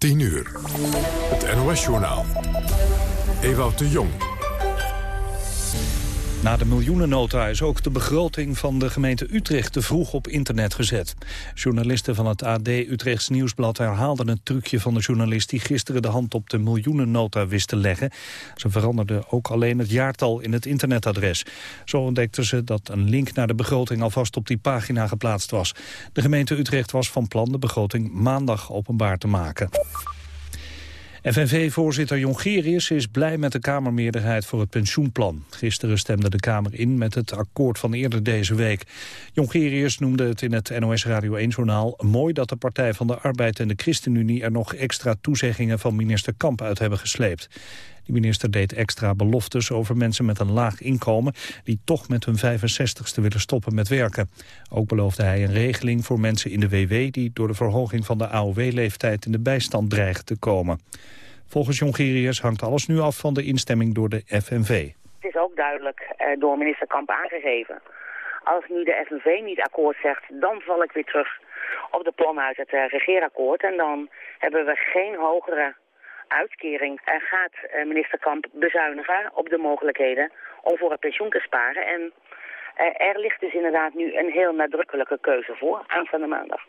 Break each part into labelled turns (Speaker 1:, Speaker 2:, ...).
Speaker 1: 10 uur. Het NOS-journaal. Ewout de Jong.
Speaker 2: Na de miljoenennota is ook de begroting van de gemeente Utrecht te vroeg op internet gezet. Journalisten van het AD Utrechts Nieuwsblad herhaalden het trucje van de journalist die gisteren de hand op de miljoenennota wist te leggen. Ze veranderden ook alleen het jaartal in het internetadres. Zo ontdekten ze dat een link naar de begroting alvast op die pagina geplaatst was. De gemeente Utrecht was van plan de begroting maandag openbaar te maken. FNV-voorzitter Jongerius is blij met de Kamermeerderheid voor het pensioenplan. Gisteren stemde de Kamer in met het akkoord van eerder deze week. Jongerius noemde het in het NOS Radio 1-journaal mooi dat de Partij van de Arbeid en de ChristenUnie er nog extra toezeggingen van minister Kamp uit hebben gesleept. De minister deed extra beloftes over mensen met een laag inkomen... die toch met hun 65ste willen stoppen met werken. Ook beloofde hij een regeling voor mensen in de WW... die door de verhoging van de AOW-leeftijd in de bijstand dreigen te komen. Volgens Jongerius hangt alles nu af van de instemming door de FNV.
Speaker 3: Het is ook duidelijk eh, door minister Kamp aangegeven. Als nu de FNV niet akkoord zegt, dan val ik weer terug op de plannen uit het uh, regeerakkoord. En dan hebben we geen hogere uitkering uh, gaat uh, minister Kamp bezuinigen op de mogelijkheden om voor het pensioen te sparen. En uh, er ligt dus inderdaad nu een heel nadrukkelijke keuze voor aanstaande maandag.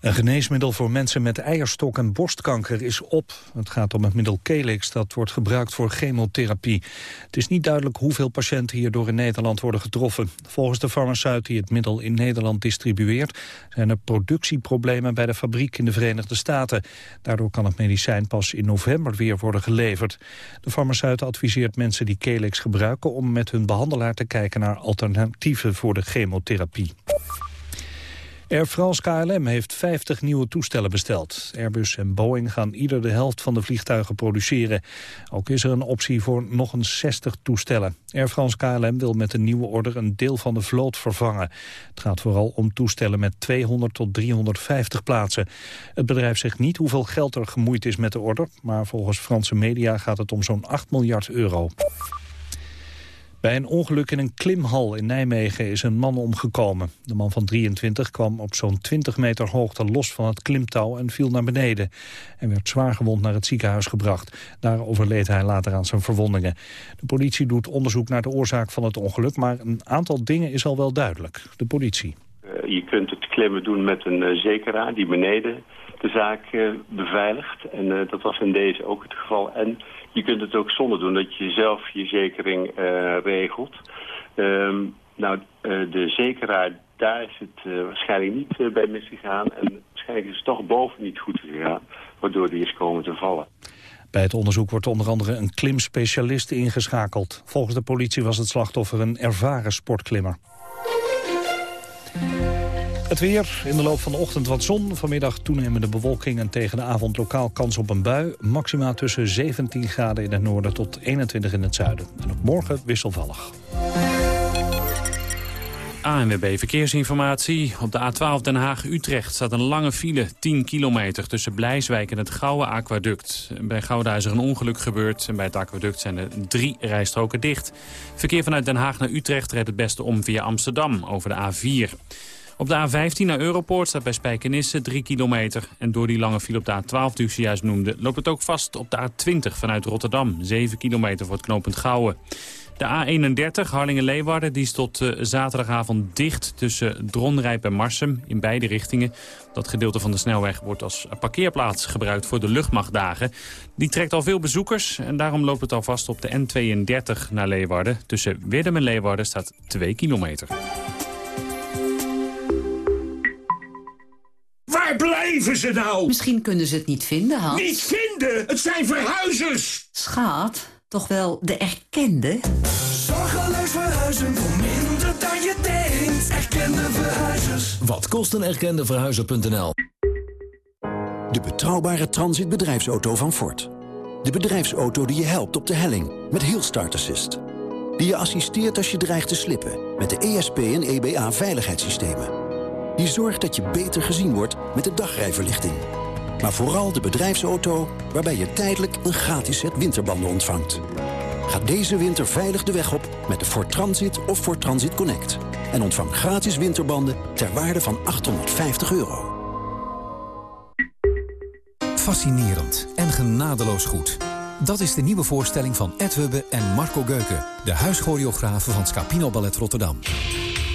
Speaker 2: Een geneesmiddel voor mensen met eierstok- en borstkanker is op. Het gaat om het middel Kelix dat wordt gebruikt voor chemotherapie. Het is niet duidelijk hoeveel patiënten hierdoor in Nederland worden getroffen. Volgens de farmaceut die het middel in Nederland distribueert... zijn er productieproblemen bij de fabriek in de Verenigde Staten. Daardoor kan het medicijn pas in november weer worden geleverd. De farmaceut adviseert mensen die Kelix gebruiken... om met hun behandelaar te kijken naar alternatieven voor de chemotherapie. Air France KLM heeft 50 nieuwe toestellen besteld. Airbus en Boeing gaan ieder de helft van de vliegtuigen produceren. Ook is er een optie voor nog een 60 toestellen. Air France KLM wil met de nieuwe order een deel van de vloot vervangen. Het gaat vooral om toestellen met 200 tot 350 plaatsen. Het bedrijf zegt niet hoeveel geld er gemoeid is met de order... maar volgens Franse media gaat het om zo'n 8 miljard euro. Bij een ongeluk in een klimhal in Nijmegen is een man omgekomen. De man van 23 kwam op zo'n 20 meter hoogte los van het klimtouw en viel naar beneden. En werd zwaargewond naar het ziekenhuis gebracht. Daar overleed hij later aan zijn verwondingen. De politie doet onderzoek naar de oorzaak van het ongeluk, maar een aantal dingen is al wel duidelijk. De politie.
Speaker 4: Uh, je kunt het klimmen doen met een uh, zekeraar die beneden de zaak uh, beveiligt. En dat was in deze ook het geval. En je kunt het ook zonder doen, dat je zelf je zekering uh, regelt. Um, nou, uh, de zekeraar, daar is het uh, waarschijnlijk niet bij misgegaan. En waarschijnlijk is het toch boven niet goed gegaan, waardoor die is komen te vallen.
Speaker 2: Bij het onderzoek wordt onder andere een klimspecialist ingeschakeld. Volgens de politie was het slachtoffer een ervaren sportklimmer. Het weer, in de loop van de ochtend wat zon. Vanmiddag toenemende bewolking en tegen de avond lokaal kans op een bui. Maxima tussen 17 graden in het noorden tot 21 in het zuiden. En ook morgen wisselvallig.
Speaker 5: ANWB Verkeersinformatie. Op de A12 Den Haag-Utrecht staat een lange file, 10 kilometer... tussen Blijswijk en het Gouwe Aquaduct. Bij Gouda is er een ongeluk gebeurd en bij het aquaduct zijn er drie rijstroken dicht. Verkeer vanuit Den Haag naar Utrecht rijdt het beste om via Amsterdam over de A4. Op de A15 naar Europoort staat bij Spijkenisse 3 kilometer. En door die lange file op de A12 die u zojuist noemde... loopt het ook vast op de A20 vanuit Rotterdam. 7 kilometer voor het knooppunt Gouwen. De A31 Harlingen-Leeuwarden is tot uh, zaterdagavond dicht tussen Dronrijp en Marsum in beide richtingen. Dat gedeelte van de snelweg wordt als parkeerplaats gebruikt voor de luchtmachtdagen. Die trekt al veel bezoekers en daarom loopt het al vast op de N32 naar Leeuwarden. Tussen Wirdum en Leeuwarden staat 2 kilometer.
Speaker 6: Waar blijven ze nou?
Speaker 7: Misschien kunnen ze het niet vinden, Hans.
Speaker 6: Niet vinden? Het zijn verhuizers!
Speaker 7: Schat, toch wel de erkende?
Speaker 8: Zorgeloos verhuizen voor minder dan je denkt. Erkende verhuizers.
Speaker 9: Wat kost een erkende verhuizer.nl?
Speaker 10: De betrouwbare transitbedrijfsauto van Ford. De bedrijfsauto die je helpt op de helling met Hill Start Assist. Die je assisteert als je dreigt te slippen met de ESP en EBA veiligheidssystemen. Die zorgt dat je beter gezien wordt met de dagrijverlichting. Maar vooral de bedrijfsauto waarbij je tijdelijk een gratis set winterbanden ontvangt. Ga deze winter veilig de weg op met de Ford Transit of Ford Transit Connect. En ontvang gratis winterbanden ter waarde van 850 euro.
Speaker 11: Fascinerend en genadeloos goed. Dat is de nieuwe voorstelling van Ed Hubbe en Marco Geuken... de huischoreografen van Scapino Ballet Rotterdam.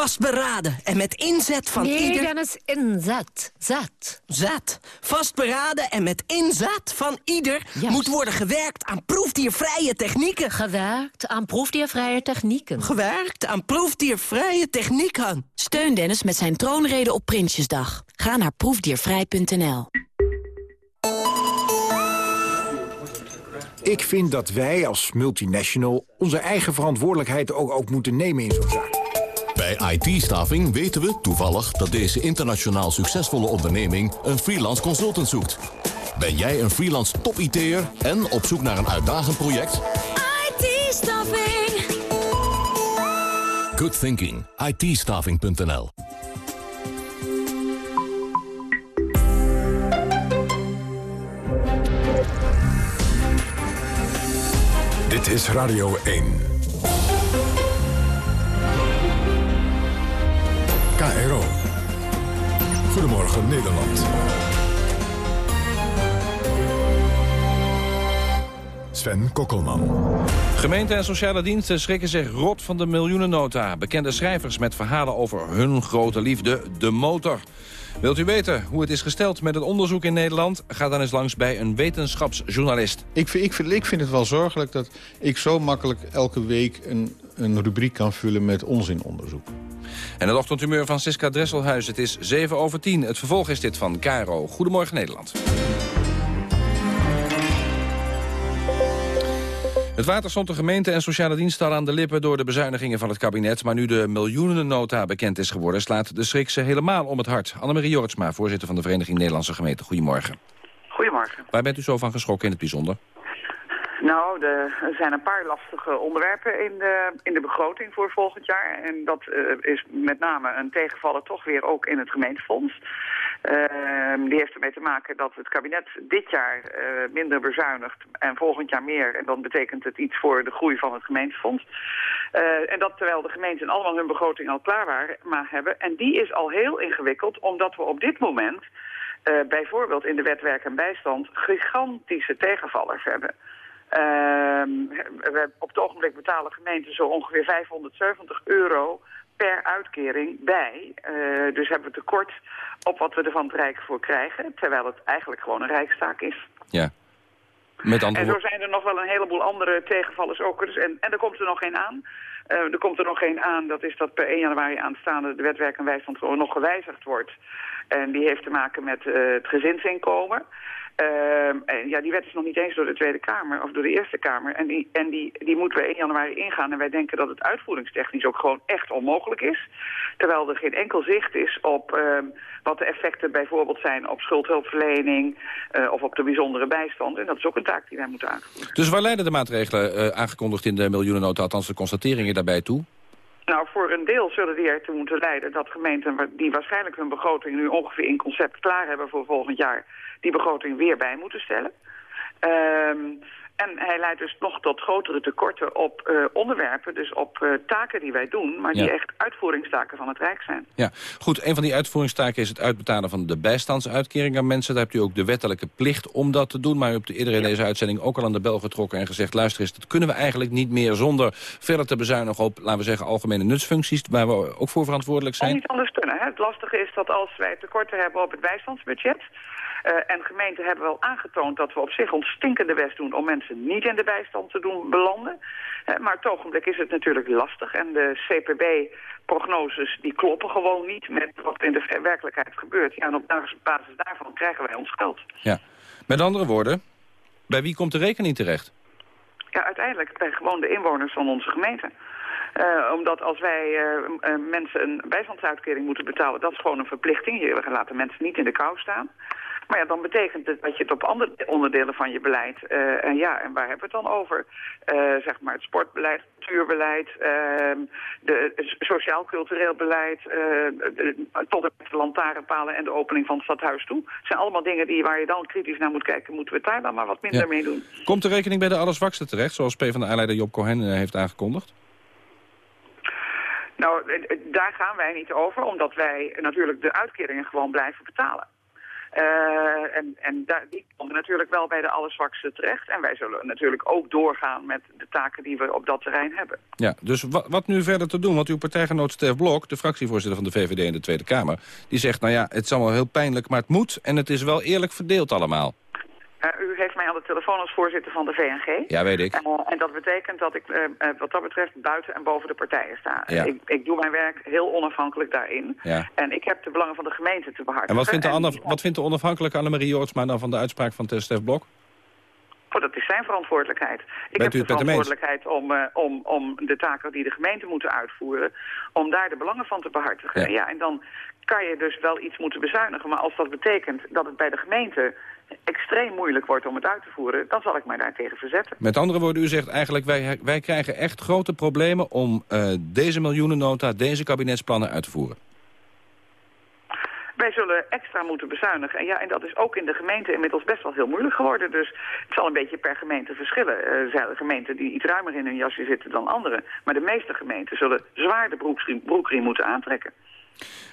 Speaker 12: Vastberaden en met inzet van
Speaker 13: nee,
Speaker 12: ieder...
Speaker 13: Dennis, inzet. Zet.
Speaker 12: Zet. Vastberaden en met inzet van ieder... moet worden gewerkt aan proefdiervrije technieken.
Speaker 13: Gewerkt aan proefdiervrije technieken.
Speaker 12: Gewerkt aan proefdiervrije technieken.
Speaker 14: Steun Dennis met zijn troonrede op Prinsjesdag. Ga naar proefdiervrij.nl.
Speaker 15: Ik vind dat wij als multinational onze eigen verantwoordelijkheid ook, ook moeten nemen in zo'n zaak.
Speaker 16: Bij IT-staffing weten we toevallig dat deze internationaal succesvolle onderneming een freelance consultant zoekt. Ben jij een freelance top-IT'er en op zoek naar een uitdagend project?
Speaker 17: IT-staffing.
Speaker 16: Good thinking. IT-staffing.nl
Speaker 1: Dit is Radio 1. KRO. Goedemorgen Nederland. Sven Kokkelman.
Speaker 18: Gemeente en sociale diensten schrikken zich rot van de miljoenennota. Bekende schrijvers met verhalen over hun grote liefde, de motor. Wilt u weten hoe het is gesteld met het onderzoek in Nederland? Ga dan eens langs bij een wetenschapsjournalist.
Speaker 19: Ik vind, ik, vind, ik vind het wel zorgelijk dat ik zo makkelijk elke week een, een rubriek kan vullen met onzinonderzoek.
Speaker 18: En het ochtendhumeur van Siska Dresselhuis. Het is 7 over 10. Het vervolg is dit van Caro. Goedemorgen Nederland. Het water stond de gemeente en sociale diensten al aan de lippen... door de bezuinigingen van het kabinet. Maar nu de miljoenennota bekend is geworden... slaat de schrik ze helemaal om het hart. Annemarie Jortsma, voorzitter van de Vereniging Nederlandse Gemeenten. Goedemorgen.
Speaker 20: Goedemorgen.
Speaker 18: Waar bent u zo van geschrokken in het bijzonder?
Speaker 20: Nou, er zijn een paar lastige onderwerpen in de, in de begroting voor volgend jaar. En dat uh, is met name een tegenvaller toch weer ook in het gemeentefonds. Uh, die heeft ermee te maken dat het kabinet dit jaar uh, minder bezuinigt en volgend jaar meer. En dan betekent het iets voor de groei van het gemeentefonds. Uh, en dat terwijl de gemeenten allemaal hun begroting al klaar waren, maar hebben. En die is al heel ingewikkeld, omdat we op dit moment... Bijvoorbeeld in de wet werk en bijstand gigantische tegenvallers hebben. Uh, we, op het ogenblik betalen gemeenten zo ongeveer 570 euro per uitkering bij. Uh, dus hebben we tekort op wat we er van het Rijk voor krijgen. Terwijl het eigenlijk gewoon een rijkstaak is.
Speaker 18: Ja. Met andere...
Speaker 20: En zo zijn er nog wel een heleboel andere tegenvallers ook. Dus en, en er komt er nog geen aan. Uh, er komt er nog geen aan, dat is dat per 1 januari aanstaande de wetwerk en bijstand gewoon nog gewijzigd wordt. En die heeft te maken met uh, het gezinsinkomen. Uh, en ja, die wet is nog niet eens door de Tweede Kamer of door de Eerste Kamer. En die, en die, die moeten we 1 januari ingaan. En wij denken dat het uitvoeringstechnisch ook gewoon echt onmogelijk is. Terwijl er geen enkel zicht is op uh, wat de effecten bijvoorbeeld zijn op schuldhulpverlening uh, of op de bijzondere bijstand. En dat is ook een taak die wij moeten aanvoeren.
Speaker 18: Dus waar leiden de maatregelen uh, aangekondigd in de miljoenennota, althans de constateringen daarbij toe?
Speaker 20: Nou, voor een deel zullen die ertoe moeten leiden dat gemeenten die waarschijnlijk hun begroting nu ongeveer in concept klaar hebben voor volgend jaar, die begroting weer bij moeten stellen. Um, en hij leidt dus nog tot grotere tekorten op uh, onderwerpen, dus op uh, taken die wij doen, maar die echt uitvoeringstaken van het Rijk zijn.
Speaker 18: Ja, goed. Een van die uitvoeringstaken is het uitbetalen van de bijstandsuitkering aan mensen. Daar hebt u ook de wettelijke plicht om dat te doen. Maar u hebt eerder in ja. deze uitzending ook al aan de bel getrokken en gezegd... luister eens, dat kunnen we eigenlijk niet meer zonder verder te bezuinigen op, laten we zeggen, algemene nutsfuncties, waar we ook voor verantwoordelijk zijn.
Speaker 20: Om niet anders kunnen. Hè? Het lastige is dat als wij tekorten hebben op het bijstandsbudget... Uh, en gemeenten hebben wel aangetoond dat we op zich ons stinkende best doen om mensen niet in de bijstand te doen belanden. Maar het ogenblik is het natuurlijk lastig en de CPB-prognoses die kloppen gewoon niet met wat in de werkelijkheid gebeurt. Ja, en op basis daarvan krijgen wij ons geld.
Speaker 18: Ja. Met andere woorden, bij wie komt de rekening terecht?
Speaker 20: Ja, uiteindelijk bij gewoon de inwoners van onze gemeente. Uh, omdat als wij uh, uh, mensen een bijstandsuitkering moeten betalen, dat is gewoon een verplichting. Je laten mensen niet in de kou staan. Maar ja, dan betekent het dat je het op andere onderdelen van je beleid... Uh, en ja, en waar hebben we het dan over? Uh, zeg maar het sportbeleid, het cultuurbeleid, de sociaal-cultureel beleid... De, tot en met de lantaarnpalen en de opening van het stadhuis toe. Het zijn allemaal dingen die, waar je dan kritisch naar moet kijken. Moeten we het daar dan maar wat minder ja. mee doen?
Speaker 18: Komt de rekening bij de allerzwakste terecht, zoals PvdA-leider Job Cohen heeft aangekondigd?
Speaker 20: Nou, daar gaan wij niet over, omdat wij natuurlijk de uitkeringen gewoon blijven betalen. Uh, en en daar, die komen natuurlijk wel bij de allerzwakste terecht. En wij zullen natuurlijk ook doorgaan met de taken die we op dat terrein hebben.
Speaker 18: Ja, dus wat, wat nu verder te doen? Want uw partijgenoot Stef Blok, de fractievoorzitter van de VVD in de Tweede Kamer... die zegt, nou ja, het is allemaal heel pijnlijk, maar het moet. En het is wel eerlijk verdeeld allemaal.
Speaker 20: Uh, u heeft mij aan de telefoon als voorzitter van de VNG.
Speaker 18: Ja, weet ik.
Speaker 20: Uh, en dat betekent dat ik uh, wat dat betreft buiten en boven de partijen sta. Ja. Ik, ik, doe mijn werk heel onafhankelijk daarin.
Speaker 18: Ja.
Speaker 20: En ik heb de belangen van de gemeente te behartigen.
Speaker 18: En wat vindt de, en, wat vindt de onafhankelijke Annemarie Jortsma dan van de uitspraak van Stef Blok?
Speaker 20: Oh, dat is zijn verantwoordelijkheid. Ik heb de verantwoordelijkheid om, uh, om, om de taken die de gemeente moeten uitvoeren... om daar de belangen van te behartigen. Ja. ja, en dan kan je dus wel iets moeten bezuinigen. Maar als dat betekent dat het bij de gemeente extreem moeilijk wordt om het uit te voeren... dan zal ik mij daartegen verzetten.
Speaker 18: Met andere woorden, u zegt eigenlijk... wij, wij krijgen echt grote problemen om uh, deze miljoenennota... deze kabinetsplannen uit te voeren.
Speaker 20: Wij zullen extra moeten bezuinigen. En, ja, en dat is ook in de gemeente inmiddels best wel heel moeilijk geworden. Dus het zal een beetje per gemeente verschillen. Er zijn gemeenten die iets ruimer in hun jasje zitten dan anderen. Maar de meeste gemeenten zullen zwaar de broekriem, broekriem moeten aantrekken.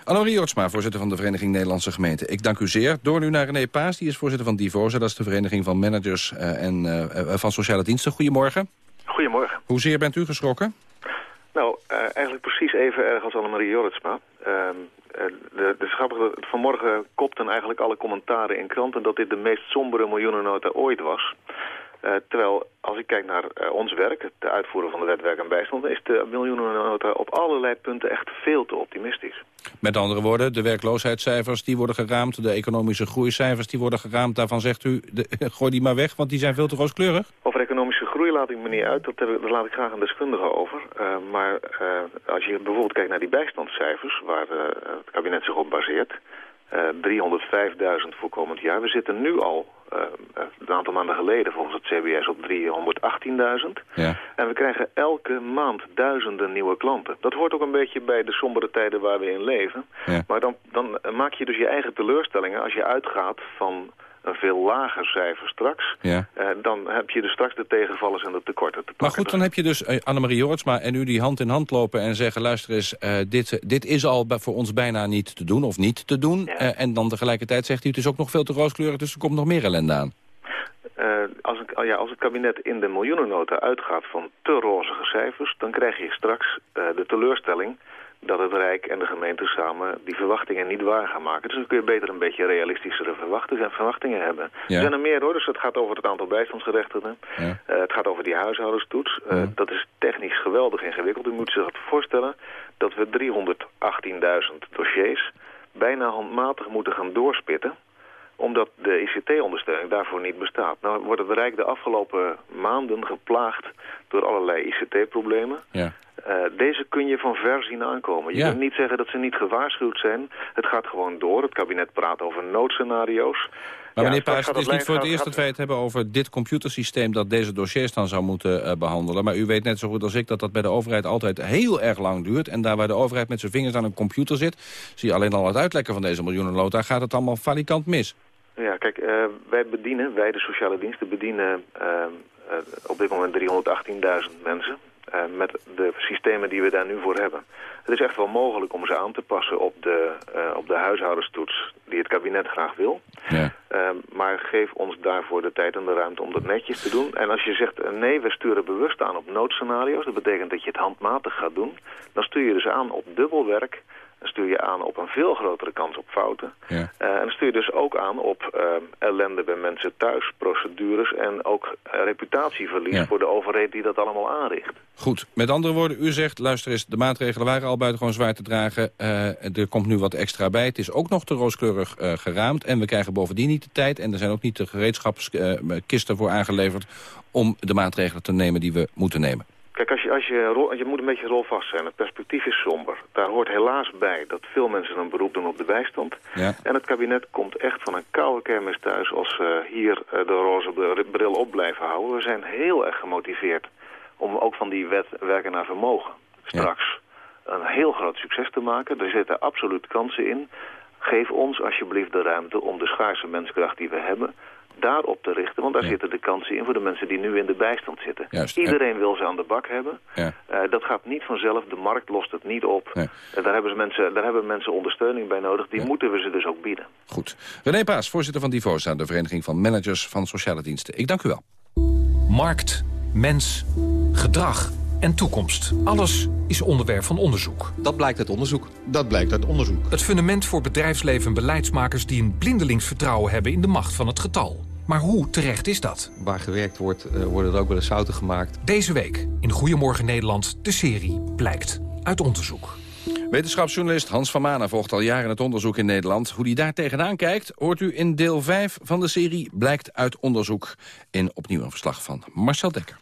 Speaker 18: Annemarie Jortsma, voorzitter van de Vereniging Nederlandse Gemeenten. Ik dank u zeer. Door nu naar René Paas, die is voorzitter van Divosa. Dat is de Vereniging van Managers uh, en uh, van Sociale Diensten. Goedemorgen.
Speaker 21: Goedemorgen.
Speaker 18: Hoezeer bent u geschrokken?
Speaker 21: Nou, uh, eigenlijk precies even erg als Annemarie Jortsma. Ehm, de, de vanmorgen kopten eigenlijk alle commentaren in kranten... dat dit de meest sombere miljoenennota ooit was. Uh, terwijl, als ik kijk naar uh, ons werk, het uitvoeren van de wet werk en bijstand... is de miljoenennota op allerlei punten echt veel te optimistisch.
Speaker 18: Met andere woorden, de werkloosheidscijfers die worden geraamd... de economische groeicijfers die worden geraamd. Daarvan zegt u, de, gooi die maar weg, want die zijn veel te rooskleurig?
Speaker 21: Over economische groei laat ik me niet uit. Dat, daar laat ik graag een deskundige over. Uh, maar als je bijvoorbeeld kijkt naar die bijstandscijfers... waar het kabinet zich op baseert... 305.000 voor komend jaar. We zitten nu al een aantal maanden geleden volgens het CBS op 318.000.
Speaker 18: Ja.
Speaker 21: En we krijgen elke maand duizenden nieuwe klanten. Dat hoort ook een beetje bij de sombere tijden waar we in leven.
Speaker 18: Ja.
Speaker 21: Maar dan, dan maak je dus je eigen teleurstellingen als je uitgaat van een veel lager cijfer straks.
Speaker 18: Ja.
Speaker 21: Uh, dan heb je dus straks de tegenvallers en de tekorten te pakken.
Speaker 18: Maar goed, dan heb je dus uh, Annemarie Jortsma en u die hand in hand lopen en zeggen... luister eens, uh, dit, dit is al voor ons bijna niet te doen of niet te doen.
Speaker 21: Ja.
Speaker 18: en dan tegelijkertijd zegt u het is ook nog veel te rooskleurig... dus er komt nog meer ellende aan.
Speaker 21: als, een, ja, als het kabinet in de miljoenennota uitgaat van te rozige cijfers... dan krijg je straks de teleurstelling dat het Rijk en de gemeente samen die verwachtingen niet waar gaan maken. Dus dan kun je beter een beetje realistischere verwachtingen hebben.
Speaker 18: Ja.
Speaker 21: Er zijn er meer hoor, dus het gaat over het aantal bijstandsgerechtigden.
Speaker 18: Ja.
Speaker 21: Uh, het gaat over die huishouderstoets. Uh,
Speaker 18: ja.
Speaker 21: Dat is technisch geweldig ingewikkeld. U moet zich voorstellen dat we 318.000 dossiers bijna handmatig moeten gaan doorspitten omdat de ICT-ondersteuning daarvoor niet bestaat. Nou wordt het Rijk de afgelopen maanden geplaagd door allerlei ICT-problemen.
Speaker 18: Ja.
Speaker 21: Uh, deze kun je van ver zien aankomen. Je
Speaker 18: Ja.
Speaker 21: kunt niet zeggen dat ze niet gewaarschuwd zijn. Het gaat gewoon door. Het kabinet praat over noodscenario's.
Speaker 18: Maar
Speaker 21: Ja,
Speaker 18: meneer Paas, het is
Speaker 21: het
Speaker 18: niet voor het eerst dat wij het hebben over dit computersysteem... dat deze dossiers dan zou moeten eh, behandelen. Maar u weet net zo goed als ik dat dat bij de overheid altijd heel erg lang duurt. En daar waar de overheid met zijn vingers aan een computer zit... zie je alleen al het uitlekken van deze miljoenenlota... gaat het allemaal falikant mis.
Speaker 21: Ja, kijk, uh, wij bedienen, wij de sociale diensten bedienen uh, op dit moment 318.000 mensen. Uh, met de systemen die we daar nu voor hebben. Het is echt wel mogelijk om ze aan te passen op de, uh, op de huishouderstoets die het kabinet graag wil.
Speaker 18: Ja.
Speaker 21: Uh, maar geef ons daarvoor de tijd en de ruimte om dat netjes te doen. En als je zegt uh, nee, we sturen bewust aan op noodscenario's, dat betekent dat je het handmatig gaat doen. Dan stuur je dus aan op dubbelwerk. Dan stuur je aan op een veel grotere kans op fouten.
Speaker 18: Ja.
Speaker 21: Uh, en dan stuur je dus ook aan op uh, ellende bij mensen thuis, procedures en ook uh, reputatieverlies
Speaker 18: Ja.
Speaker 21: voor de overheid die dat allemaal aanricht.
Speaker 18: Goed, met andere woorden, u zegt, luister eens, de maatregelen waren al buitengewoon zwaar te dragen. Uh, er komt nu wat extra bij. Het is ook nog te rooskleurig geraamd. En we krijgen bovendien niet de tijd. En er zijn ook niet de gereedschapskisten voor aangeleverd om de maatregelen te nemen die we moeten nemen.
Speaker 21: Kijk, als je, als je, je moet een beetje rolvast zijn. Het perspectief is somber. Daar hoort helaas bij dat veel mensen een beroep doen op de bijstand.
Speaker 18: Ja.
Speaker 21: En het kabinet komt echt van een koude kermis thuis als ze hier eh, de roze bril op blijven houden. We zijn heel erg gemotiveerd om ook van die wet werken naar vermogen straks een heel groot succes te maken. Er zitten absoluut kansen in. Geef ons alsjeblieft de ruimte om de schaarse menskracht die we hebben daarop te richten. Want daar zitten de kansen in voor de mensen die nu in de bijstand zitten.
Speaker 18: Juist.
Speaker 21: Iedereen wil ze aan de bak hebben.
Speaker 18: Ja.
Speaker 21: Eh, dat gaat niet vanzelf. De markt lost het niet op.
Speaker 18: Nee.
Speaker 21: Eh, daar, hebben ze mensen, daar hebben mensen ondersteuning bij nodig. Die moeten we ze dus ook bieden.
Speaker 18: Goed. René Paas, voorzitter van Divosa, de Vereniging van Managers van Sociale Diensten. Ik dank u wel.
Speaker 22: Markt, mens, gedrag en toekomst. Alles is onderwerp van onderzoek.
Speaker 23: Dat blijkt uit onderzoek.
Speaker 19: Dat blijkt uit onderzoek.
Speaker 22: Het fundament voor bedrijfsleven en beleidsmakers... die een blindelings vertrouwen hebben in de macht van het getal. Maar hoe terecht is dat?
Speaker 23: Waar gewerkt wordt, eh, worden er ook wel eens fouten gemaakt.
Speaker 22: Deze week in Goedemorgen Nederland de serie Blijkt uit onderzoek.
Speaker 18: Wetenschapsjournalist Hans van Manen volgt al jaren het onderzoek in Nederland. Hoe hij daar tegenaan kijkt, hoort u in deel 5 van de serie Blijkt uit onderzoek. In opnieuw een verslag van Marcel Dekker.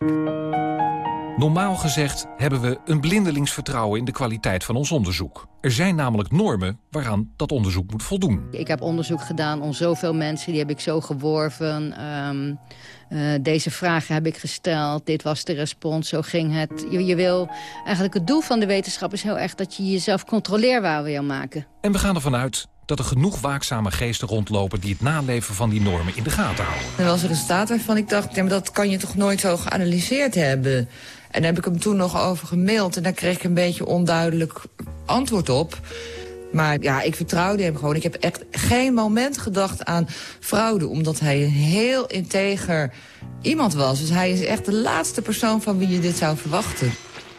Speaker 22: Normaal gezegd hebben we een blindelings vertrouwen in de kwaliteit van ons onderzoek. Er zijn namelijk normen waaraan dat onderzoek moet voldoen.
Speaker 24: Ik heb onderzoek gedaan om zoveel mensen, die heb ik zo geworven. Ehm, eh, deze vragen heb ik gesteld, dit was de respons, zo ging het. Je, je wil, eigenlijk het doel van de wetenschap is heel erg dat je jezelf controleerbaar wil maken.
Speaker 22: En we gaan ervan uit dat er genoeg waakzame geesten rondlopen... die het naleven van die normen in de gaten houden.
Speaker 25: Er was een resultaat waarvan ik dacht, ja, maar dat kan je toch nooit zo geanalyseerd hebben. En daar heb ik hem toen nog over gemaild en daar kreeg ik een beetje onduidelijk antwoord op. Maar ja, ik vertrouwde hem gewoon. Ik heb echt geen moment gedacht aan fraude, omdat hij een heel integer iemand was. Dus hij is echt de laatste persoon van wie je dit zou verwachten.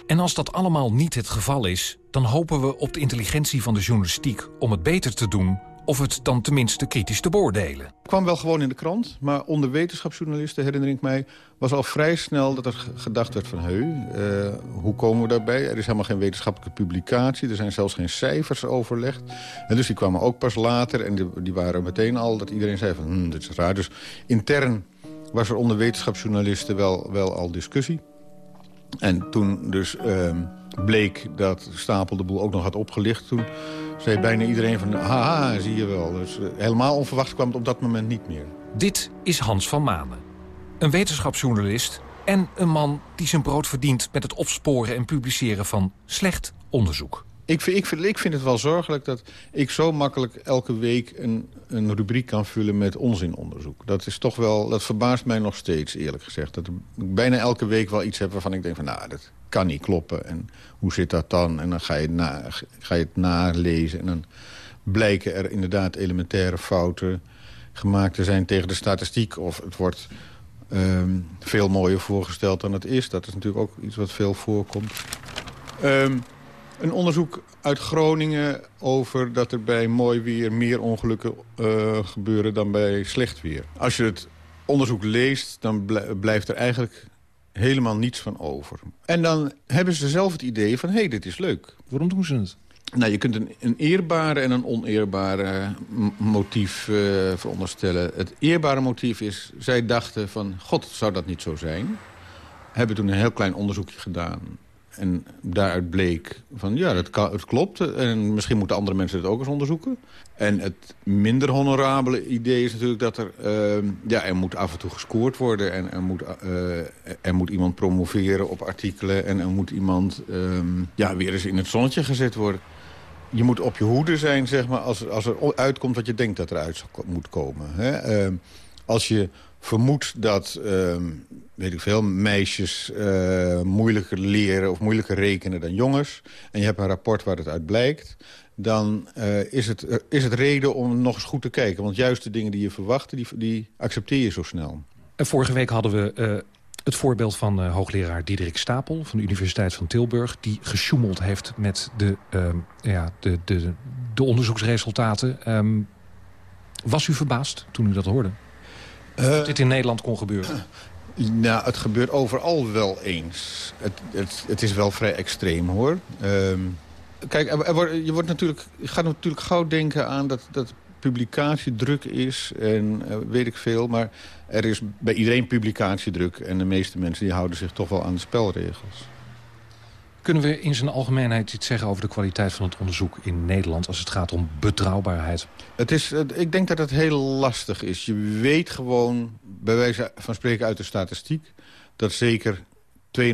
Speaker 22: En als dat allemaal niet het geval is... dan hopen we op de intelligentie van de journalistiek om het beter te doen... of het dan tenminste kritisch te beoordelen.
Speaker 19: Het kwam wel gewoon in de krant, maar onder wetenschapsjournalisten, herinner ik mij... was al vrij snel dat er gedacht werd van, heu, uh, hoe komen we daarbij? Er is helemaal geen wetenschappelijke publicatie, er zijn zelfs geen cijfers overlegd. En dus die kwamen ook pas later en die, die waren meteen al dat iedereen zei van, hm, dit is raar. Dus intern was er onder wetenschapsjournalisten wel, wel al discussie. En toen dus uh, bleek dat Stapel de boel ook nog had opgelicht... toen zei bijna iedereen van, haha, zie je wel. Dus uh, helemaal onverwacht kwam het op dat moment niet meer.
Speaker 22: Dit is Hans van Manen. Een wetenschapsjournalist en een man die zijn brood verdient... met het opsporen en publiceren van slecht onderzoek.
Speaker 19: Ik vind, ik, vind, het wel zorgelijk dat ik zo makkelijk elke week een, een rubriek kan vullen met onzinonderzoek. Dat is toch wel, dat verbaast mij nog steeds eerlijk gezegd. Dat ik bijna elke week wel iets heb waarvan ik denk van nou, dat kan niet kloppen. En hoe zit dat dan? En dan ga je, na, ga je het nalezen en dan blijken er inderdaad elementaire fouten gemaakt te zijn tegen de statistiek. Of het wordt um, veel mooier voorgesteld dan het is. Dat is natuurlijk ook iets wat veel voorkomt. Um, een onderzoek uit Groningen over dat er bij mooi weer meer ongelukken uh, gebeuren dan bij slecht weer. Als je het onderzoek leest, dan blijft er eigenlijk helemaal niets van over. En dan hebben ze zelf het idee van, hé, hey, dit is leuk.
Speaker 22: Waarom doen ze het?
Speaker 19: Nou, je kunt een, een eerbare en een oneerbare motief uh, veronderstellen. Het eerbare motief is, zij dachten van, god, zou dat niet zo zijn? Hebben toen een heel klein onderzoekje gedaan en daaruit bleek van ja, kan, het klopt. En misschien moeten andere mensen het ook eens onderzoeken. En het minder honorabele idee is natuurlijk dat er... Uh, ja, er moet af en toe gescoord worden. En er moet, uh, er moet iemand promoveren op artikelen. En er moet iemand uh, ja, weer eens in het zonnetje gezet worden. Je moet op je hoede zijn, zeg maar, als, als er uitkomt wat je denkt dat eruit moet komen. Hè? als je vermoedt dat, uh, weet ik veel, meisjes uh, moeilijker leren of moeilijker rekenen dan jongens... en je hebt een rapport waar het uit blijkt... dan uh, is, het, uh, is het reden om nog eens goed te kijken. Want juist de dingen die je verwacht, die, die accepteer je zo snel.
Speaker 22: Vorige week hadden we het voorbeeld van hoogleraar Diederik Stapel... van de Universiteit van Tilburg... die gesjoemeld heeft met de, ja, de, de, de onderzoeksresultaten. Um, was u verbaasd toen u dat hoorde? Dat dit in Nederland kon gebeuren?
Speaker 19: Nou, het gebeurt overal wel eens. Het, het, het is wel vrij extreem, hoor. Um, kijk, er, er wordt, je, wordt natuurlijk, je gaat natuurlijk gauw denken aan dat, dat publicatiedruk is en uh, weet ik veel. Maar er is bij iedereen publicatiedruk en de meeste mensen die houden zich toch wel aan de spelregels.
Speaker 22: Kunnen we in zijn algemeenheid iets zeggen over de kwaliteit van het onderzoek in Nederland... als het gaat om betrouwbaarheid?
Speaker 19: Het is, ik denk dat het heel lastig is. Je weet gewoon, bij wijze van spreken uit de statistiek... dat zeker 2,5%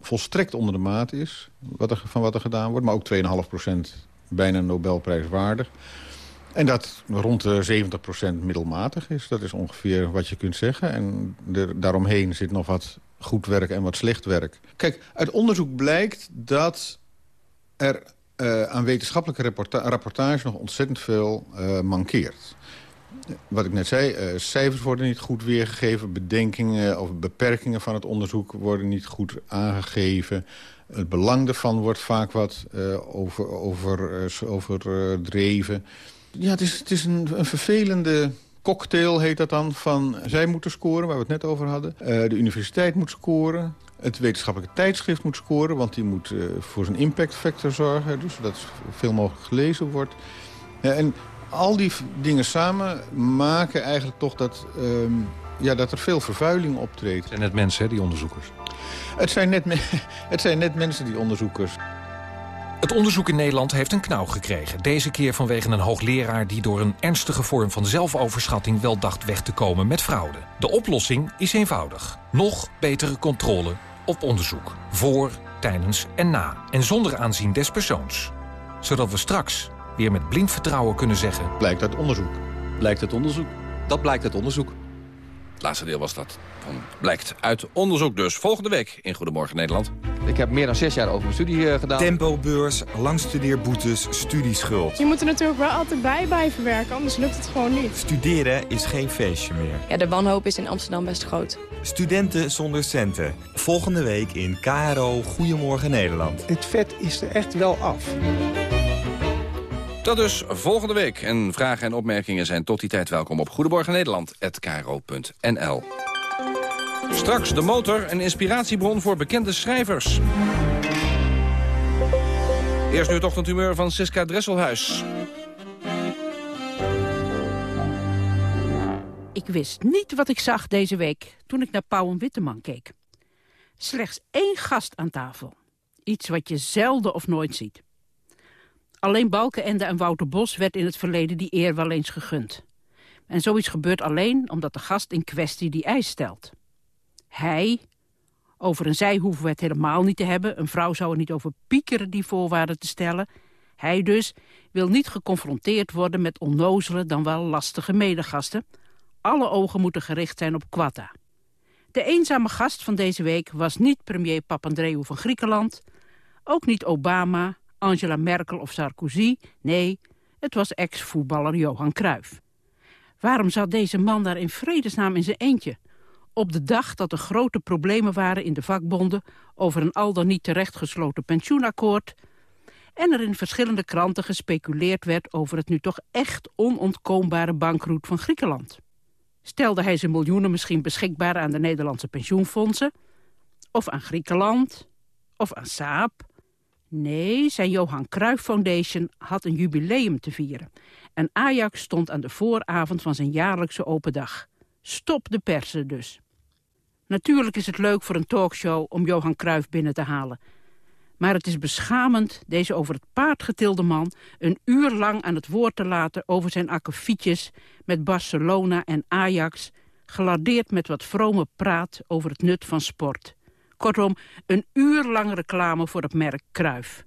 Speaker 19: volstrekt onder de maat is wat er, van wat er gedaan wordt. Maar ook 2,5% bijna Nobelprijswaardig. En dat rond de 70% middelmatig is. Dat is ongeveer wat je kunt zeggen. En er, daaromheen zit nog wat goed werk en wat slecht werk. Kijk, uit onderzoek blijkt dat er uh, aan wetenschappelijke rapportage nog ontzettend veel uh, mankeert. Wat ik net zei, uh, cijfers worden niet goed weergegeven... bedenkingen of beperkingen van het onderzoek worden niet goed aangegeven... Het belang ervan wordt vaak wat over, over, overdreven. Ja, het is, het is een, een vervelende cocktail heet dat dan, van zij moeten scoren, waar we het net over hadden. Uh, de universiteit moet scoren. Het wetenschappelijke tijdschrift moet scoren, want die moet uh, voor zijn impact factor zorgen. Dus dat veel mogelijk gelezen wordt. En al die dingen samen maken eigenlijk toch dat, ehm, ja, dat er veel vervuiling optreedt. Het
Speaker 22: zijn net mensen, hè, die onderzoekers?
Speaker 19: Het zijn net, het zijn net mensen, die onderzoekers.
Speaker 22: Het onderzoek in Nederland heeft een knauw gekregen. Deze keer vanwege een hoogleraar die door een ernstige vorm van zelfoverschatting wel dacht weg te komen met fraude. De oplossing is eenvoudig. Nog betere controle op onderzoek. Voor, tijdens en na. En zonder aanzien des persoons. Zodat we straks weer met blind vertrouwen kunnen zeggen...
Speaker 19: Blijkt uit onderzoek.
Speaker 23: Blijkt uit onderzoek. Dat blijkt uit onderzoek.
Speaker 18: Het laatste deel was dat. Van blijkt uit onderzoek dus. Volgende week in Goedemorgen Nederland.
Speaker 23: Ik heb meer dan zes jaar over mijn studie uh, gedaan.
Speaker 26: Tempobeurs, langstudeerboetes, studieschuld.
Speaker 27: Je moet er natuurlijk wel altijd bij blijven werken, anders lukt het gewoon niet.
Speaker 26: Studeren is geen feestje meer.
Speaker 28: Ja, de wanhoop is in Amsterdam best groot.
Speaker 26: Studenten zonder centen. Volgende week in KRO Goedemorgen Nederland.
Speaker 29: Het vet is er echt wel af.
Speaker 18: Dat dus volgende week. En vragen en opmerkingen zijn tot die tijd welkom op goedemorgennederland.nl. Straks de motor, een inspiratiebron voor bekende schrijvers. Eerst nu het ochtendhumeur van Siska Dresselhuis.
Speaker 30: Ik wist niet wat ik zag deze week toen ik naar Pauw en Witteman keek. Slechts één gast aan tafel. Iets wat je zelden of nooit ziet. Alleen Balkenende en Wouter Bos werd in het verleden die eer wel eens gegund. En zoiets gebeurt alleen omdat de gast in kwestie die eis stelt. Hij, over een zij hoeven we het helemaal niet te hebben. Een vrouw zou er niet over piekeren die voorwaarden te stellen. Hij dus wil niet geconfronteerd worden met onnozele dan wel lastige medegasten. Alle ogen moeten gericht zijn op Quatta. De eenzame gast van deze week was niet premier Papandreou van Griekenland... ook niet Obama, Angela Merkel of Sarkozy. Nee, het was ex-voetballer Johan Cruijff. Waarom zat deze man daar in vredesnaam in zijn eentje? Op de dag dat er grote problemen waren in de vakbonden... over een al dan niet terechtgesloten pensioenakkoord... en er in verschillende kranten gespeculeerd werd... over het nu toch echt onontkoombare bankroet van Griekenland. Stelde hij zijn miljoenen misschien beschikbaar aan de Nederlandse pensioenfondsen... of aan Griekenland, of aan Saab... Nee, zijn Johan Cruijff Foundation had een jubileum te vieren. En Ajax stond aan de vooravond van zijn jaarlijkse open dag. Stop de persen dus. Natuurlijk is het leuk voor een talkshow om Johan Cruijff binnen te halen. Maar het is beschamend deze over het paard getilde man... een uur lang aan het woord te laten over zijn akkefietjes... met Barcelona en Ajax... gelardeerd met wat vrome praat over het nut van sport. Kortom, een uur lang reclame voor het merk Kruif.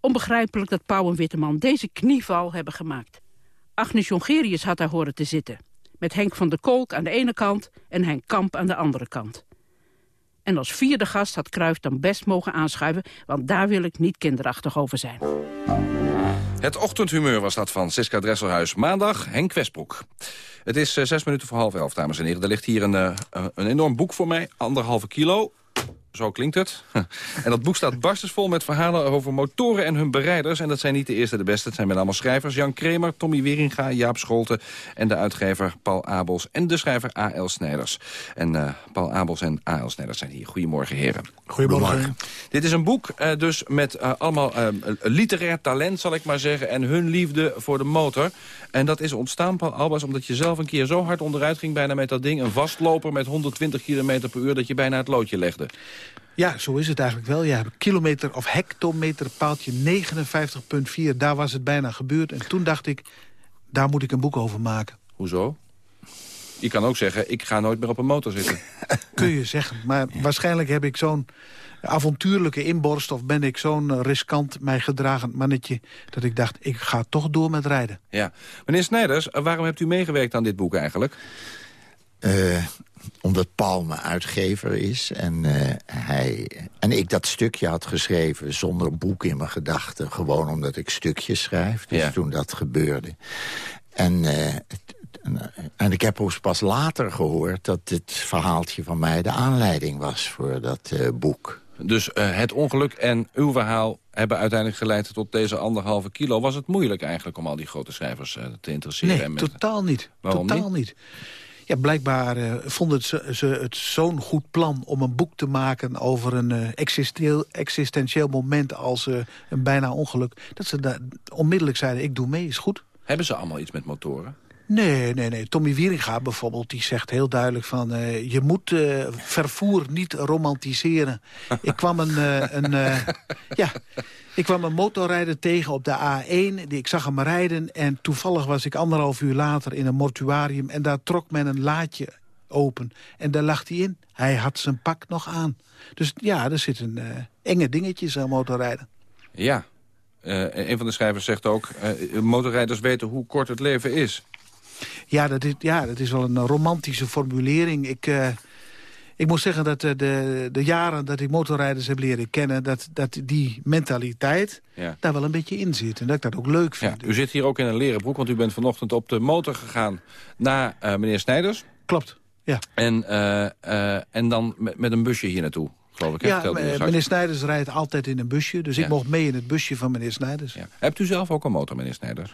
Speaker 30: Onbegrijpelijk dat Pauw en Witteman deze knieval hebben gemaakt. Agnes Jongerius had daar horen te zitten. Met Henk van der Kolk aan de ene kant en Henk Kamp aan de andere kant. En als vierde gast had Kruif dan best mogen aanschuiven... want daar wil ik niet kinderachtig over zijn.
Speaker 18: Het ochtendhumeur was dat van Siska Dresselhuis. Maandag Henk Westbroek. Het is uh, zes minuten voor half elf, dames en heren. Er ligt hier een, uh, een enorm boek voor mij, anderhalve kilo. Zo klinkt het. En dat boek staat barstensvol met verhalen over motoren en hun bereiders. En dat zijn niet de eerste de beste. Het zijn met allemaal schrijvers. Jan Kremer, Tommy Weringa, Jaap Scholten en de uitgever Paul Abels en de schrijver A.L. Snijders. En uh, Paul Abels en A.L. Snijders zijn hier. Goedemorgen, heren.
Speaker 29: Goedemorgen.
Speaker 18: Dit is een boek uh, dus met uh, allemaal literair talent, zal ik maar zeggen... en hun liefde voor de motor. En dat is ontstaan, Paul Albers, omdat je zelf een keer zo hard onderuit ging... bijna met dat ding, een vastloper met 120 km per uur... dat je bijna het loodje legde.
Speaker 29: Ja, zo is het eigenlijk wel. Ja, kilometer of hectometer paaltje 59,4. Daar was het bijna gebeurd. En toen dacht ik, daar moet ik een boek over maken.
Speaker 18: Hoezo? Je kan ook zeggen, ik ga nooit meer op een motor zitten.
Speaker 29: Kun je zeggen. Maar waarschijnlijk heb ik zo'n avontuurlijke inborst... of ben ik zo'n riskant, mij gedragend mannetje... dat ik dacht, ik ga toch door met rijden.
Speaker 18: Ja. Meneer Snijders, waarom hebt u meegewerkt aan dit boek eigenlijk?
Speaker 31: Uh, omdat Paul mijn uitgever is en, uh, hij, en ik dat stukje had geschreven zonder boek in mijn gedachten. Gewoon omdat ik stukjes schrijf. Dus
Speaker 18: Ja.
Speaker 31: toen dat gebeurde. En, uh, en ik heb ook pas later gehoord dat dit verhaaltje van mij de aanleiding was voor dat uh, boek.
Speaker 18: Dus uh, het ongeluk en uw verhaal hebben uiteindelijk geleid tot deze anderhalve kilo. Was het moeilijk eigenlijk om al die grote schrijvers uh, te interesseren?
Speaker 29: Nee,
Speaker 18: en met...
Speaker 29: totaal niet.
Speaker 18: Waarom
Speaker 29: totaal niet? Ja, blijkbaar uh, vonden ze, het zo'n goed plan om een boek te maken... over een uh, existentieel, existentieel moment als uh, een bijna ongeluk... dat ze daar onmiddellijk zeiden, ik doe mee, is goed.
Speaker 18: Hebben ze allemaal iets met motoren?
Speaker 29: Nee, nee, nee. Tommy Wieringa bijvoorbeeld, die zegt heel duidelijk van... Uh, je moet uh, vervoer niet romantiseren. ik kwam een, uh, een ja, ik kwam een motorrijder tegen op de A1. Die, ik zag hem rijden en toevallig was ik anderhalf uur later in een mortuarium... en daar trok men een laadje open. En daar lag hij in. Hij had zijn pak nog aan. Dus ja, er zitten enge dingetjes aan motorrijden.
Speaker 18: Ja, een van de schrijvers zegt ook... motorrijders weten hoe kort het leven is.
Speaker 29: Ja dat, is, ja, dat is wel een romantische formulering. Ik, uh, ik moet zeggen dat uh, de, de jaren dat ik motorrijders heb leren kennen... dat, dat die mentaliteit
Speaker 18: ja.
Speaker 29: daar wel een beetje in zit. En dat ik dat ook leuk vind.
Speaker 18: Ja, u zit hier ook in een leren broek, want u bent vanochtend op de motor gegaan... naar uh, meneer Snijders.
Speaker 29: Klopt, ja.
Speaker 18: En, en dan met, met een busje hier naartoe. Ik,
Speaker 29: ja, meneer Snijders rijdt altijd in een busje. Dus
Speaker 18: ja.
Speaker 29: ik mocht mee in het busje van meneer Snijders.
Speaker 18: Ja. Hebt u zelf ook een motor, meneer Snijders?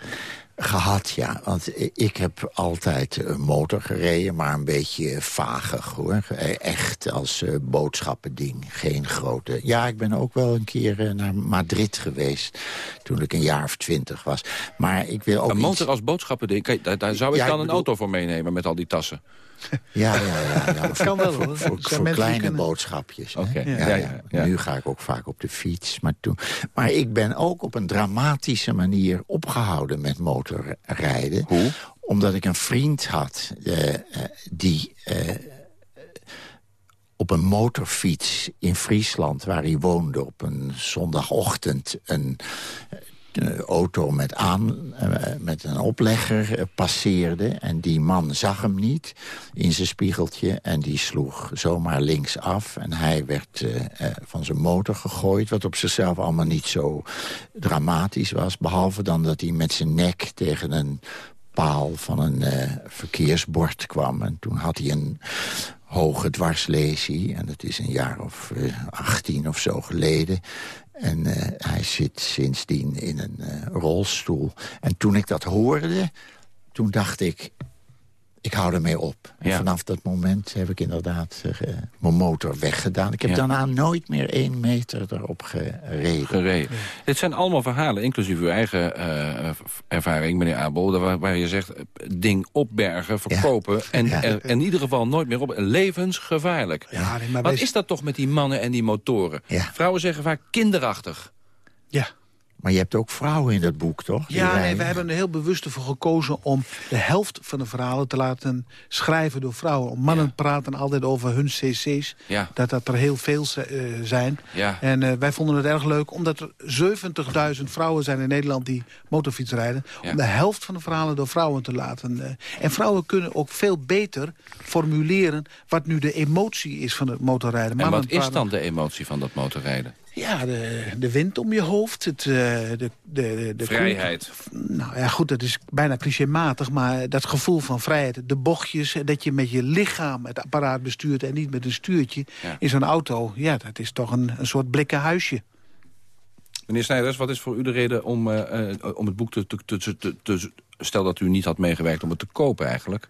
Speaker 31: Gehad, ja. Want ik heb altijd een motor gereden, maar een beetje vagig, hoor. Echt als uh, boodschappending, geen grote... Ja, ik ben ook wel een keer uh, naar Madrid geweest, toen ik een jaar of twintig was. Maar ik wil ook
Speaker 18: Een motor
Speaker 31: iets...
Speaker 18: als boodschappending, Kijk, daar, daar zou ik
Speaker 31: Ja,
Speaker 18: dan
Speaker 31: ik
Speaker 18: een auto voor meenemen met al die tassen.
Speaker 31: Ja, ja, ja. ja.
Speaker 29: kan wel,
Speaker 31: Voor,
Speaker 29: hoor.
Speaker 31: kleine
Speaker 29: kunnen-
Speaker 31: boodschapjes. ja,
Speaker 18: ja,
Speaker 31: ja. Nu ga ik ook vaak op de fiets. Maar, toen, maar ik ben ook op een dramatische manier opgehouden met motorrijden.
Speaker 18: Hoe?
Speaker 31: Omdat ik een vriend had eh, eh, die... eh, op een motorfiets in Friesland, waar hij woonde... op een zondagochtend een eh, auto met, aan, eh, met een oplegger eh, passeerde. En die man zag hem niet in zijn spiegeltje. En die sloeg zomaar links af. En hij werd eh, van zijn motor gegooid. Wat op zichzelf allemaal niet zo dramatisch was. Behalve dan dat hij met zijn nek tegen een paal van een verkeersbord kwam. En toen had hij een hoge dwarslesie. En dat is een jaar of eh, 18 of zo geleden. En eh, hij zit sindsdien in een eh, rolstoel. En toen ik dat hoorde, toen dacht ik... ik hou ermee op. En
Speaker 18: Ja.
Speaker 31: vanaf dat moment heb ik inderdaad eh, mijn motor weggedaan. Ik heb
Speaker 18: Ja.
Speaker 31: daarna nooit meer één meter erop gereden.
Speaker 18: gereden. Dit zijn allemaal verhalen, inclusief uw eigen eh, ervaring, meneer Abel... waar, waar je zegt, eh, ding opbergen, verkopen... En,
Speaker 31: Ja.
Speaker 18: en in ieder geval nooit meer op. Levensgevaarlijk.
Speaker 29: Ja, nee, maar
Speaker 18: Wat is dat toch met die mannen en die motoren?
Speaker 31: Ja.
Speaker 18: Vrouwen zeggen vaak kinderachtig.
Speaker 29: Ja.
Speaker 31: Maar je hebt ook vrouwen in dat boek, toch? Die
Speaker 29: Ja, nee, we hebben er heel bewust voor gekozen om de helft van de verhalen te laten schrijven door vrouwen. Om mannen praten altijd over hun cc's,
Speaker 18: Ja.
Speaker 29: dat dat er heel veel eh, zijn.
Speaker 18: Ja.
Speaker 29: En eh, wij vonden het erg leuk, omdat er 70.000 vrouwen zijn in Nederland die motorfiets rijden.
Speaker 18: Ja.
Speaker 29: Om de helft van de verhalen door vrouwen te laten. eh. en vrouwen kunnen ook veel beter formuleren wat nu de emotie is van het motorrijden.
Speaker 18: En
Speaker 29: Mannen
Speaker 18: wat is dan de emotie van dat motorrijden?
Speaker 29: Ja, de, de wind om je hoofd, het, eh, de, de, de,
Speaker 18: Vrijheid.
Speaker 29: nou ja, goed, dat is bijna clichématig, maar dat gevoel van vrijheid, de bochtjes, eh, dat je met je lichaam het apparaat bestuurt en niet met een stuurtje
Speaker 18: Ja.
Speaker 29: in zo'n auto, ja, dat is toch een, een soort blikken huisje.
Speaker 18: Meneer Snijders, wat is voor u de reden om, eh, om het boek te, te, te, te- Stel dat u niet had meegewerkt om het te kopen eigenlijk.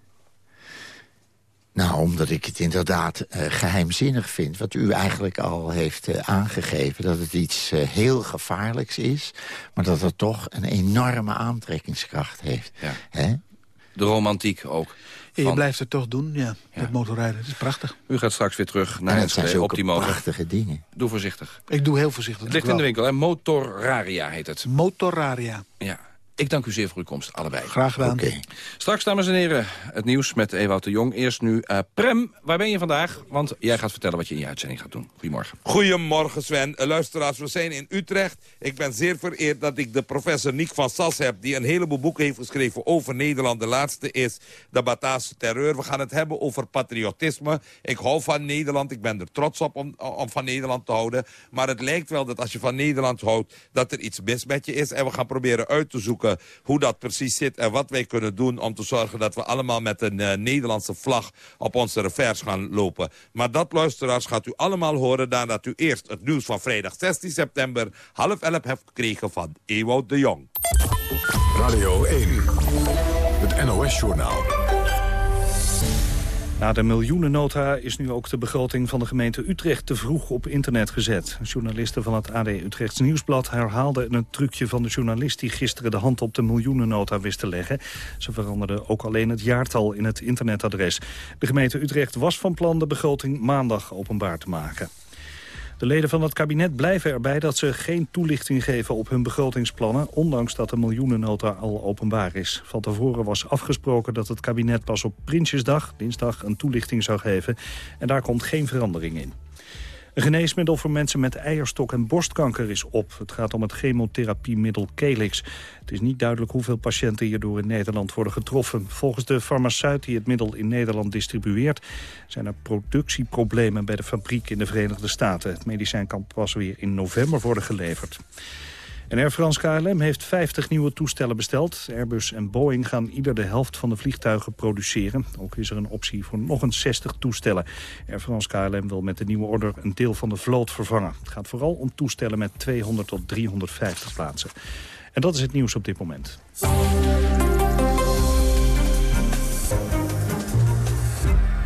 Speaker 31: Nou, omdat ik het inderdaad eh, geheimzinnig vind. Wat u eigenlijk al heeft eh, aangegeven. Dat het iets eh, heel gevaarlijks is. Maar dat het toch een enorme aantrekkingskracht heeft.
Speaker 18: Ja.
Speaker 31: Hè?
Speaker 18: de romantiek ook.
Speaker 29: Je blijft het toch doen, ja. Dat motorrijden, dat is prachtig.
Speaker 18: U gaat straks weer terug naar
Speaker 31: het zijn
Speaker 18: op die motor.
Speaker 31: prachtige dingen.
Speaker 18: Doe voorzichtig.
Speaker 29: Ik doe heel voorzichtig.
Speaker 18: Het ligt in de winkel, hè? Motoraria heet het.
Speaker 29: Motoraria.
Speaker 18: Ja. Ik dank u zeer voor uw komst, allebei.
Speaker 29: Graag gedaan.
Speaker 18: Straks, dames en heren, het nieuws met Ewout de Jong. Eerst nu, uh, Prem, waar ben je vandaag? Want jij gaat vertellen wat je in je uitzending gaat doen. Goedemorgen.
Speaker 32: Goedemorgen, Sven. Uh, luisteraars, we zijn in Utrecht. Ik ben zeer vereerd dat ik de professor Niek van Sas heb... die een heleboel boeken heeft geschreven over Nederland. De laatste is De Bataafse Terreur. We gaan het hebben over patriotisme. Ik hou van Nederland. Ik ben er trots op om, om van Nederland te houden. Maar het lijkt wel dat als je van Nederland houdt... dat er iets mis met je is. En we gaan proberen uit te zoeken hoe dat precies zit... en wat wij kunnen doen om te zorgen dat we allemaal met een uh, Nederlandse vlag... op onze revers gaan lopen. Maar dat, luisteraars, gaat u allemaal horen... nadat u eerst het nieuws van vrijdag 16 september... half elf hebt gekregen van Ewout de Jong.
Speaker 1: Radio 1, het NOS-journaal.
Speaker 2: Na de miljoenennota is nu ook de begroting van de gemeente Utrecht te vroeg op internet gezet. Journalisten van het AD Utrechts Nieuwsblad herhaalden een trucje van de journalist die gisteren de hand op de miljoenennota wist te leggen. Ze veranderden ook alleen het jaartal in het internetadres. De gemeente Utrecht was van plan de begroting maandag openbaar te maken. De leden van het kabinet blijven erbij dat ze geen toelichting geven op hun begrotingsplannen, ondanks dat de miljoenennota al openbaar is. Van tevoren was afgesproken dat het kabinet pas op Prinsjesdag, dinsdag, een toelichting zou geven. En daar komt geen verandering in. Een geneesmiddel voor mensen met eierstok- en borstkanker is op. Het gaat om het chemotherapiemiddel Kelix. Het is niet duidelijk hoeveel patiënten hierdoor in Nederland worden getroffen. Volgens de farmaceut die het middel in Nederland distribueert... zijn er productieproblemen bij de fabriek in de Verenigde Staten. Het medicijn kan pas weer in november worden geleverd. En Air France KLM heeft 50 nieuwe toestellen besteld. Airbus en Boeing gaan ieder de helft van de vliegtuigen produceren. Ook is er een optie voor nog een 60 toestellen. Air France KLM wil met de nieuwe order een deel van de vloot vervangen. Het gaat vooral om toestellen met 200 tot 350 plaatsen. En dat is het nieuws op dit moment.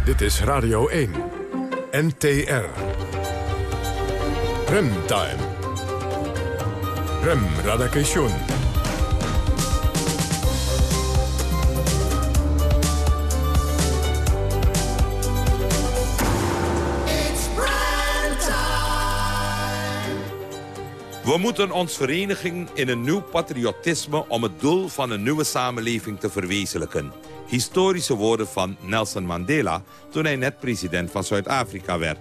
Speaker 1: Dit is Radio 1. NTR. Remtime. Rem Radakation.
Speaker 32: We moeten ons verenigen in een nieuw patriotisme om het doel van een nieuwe samenleving te verwezenlijken. Historische woorden van Nelson Mandela toen hij net president van Zuid-Afrika werd.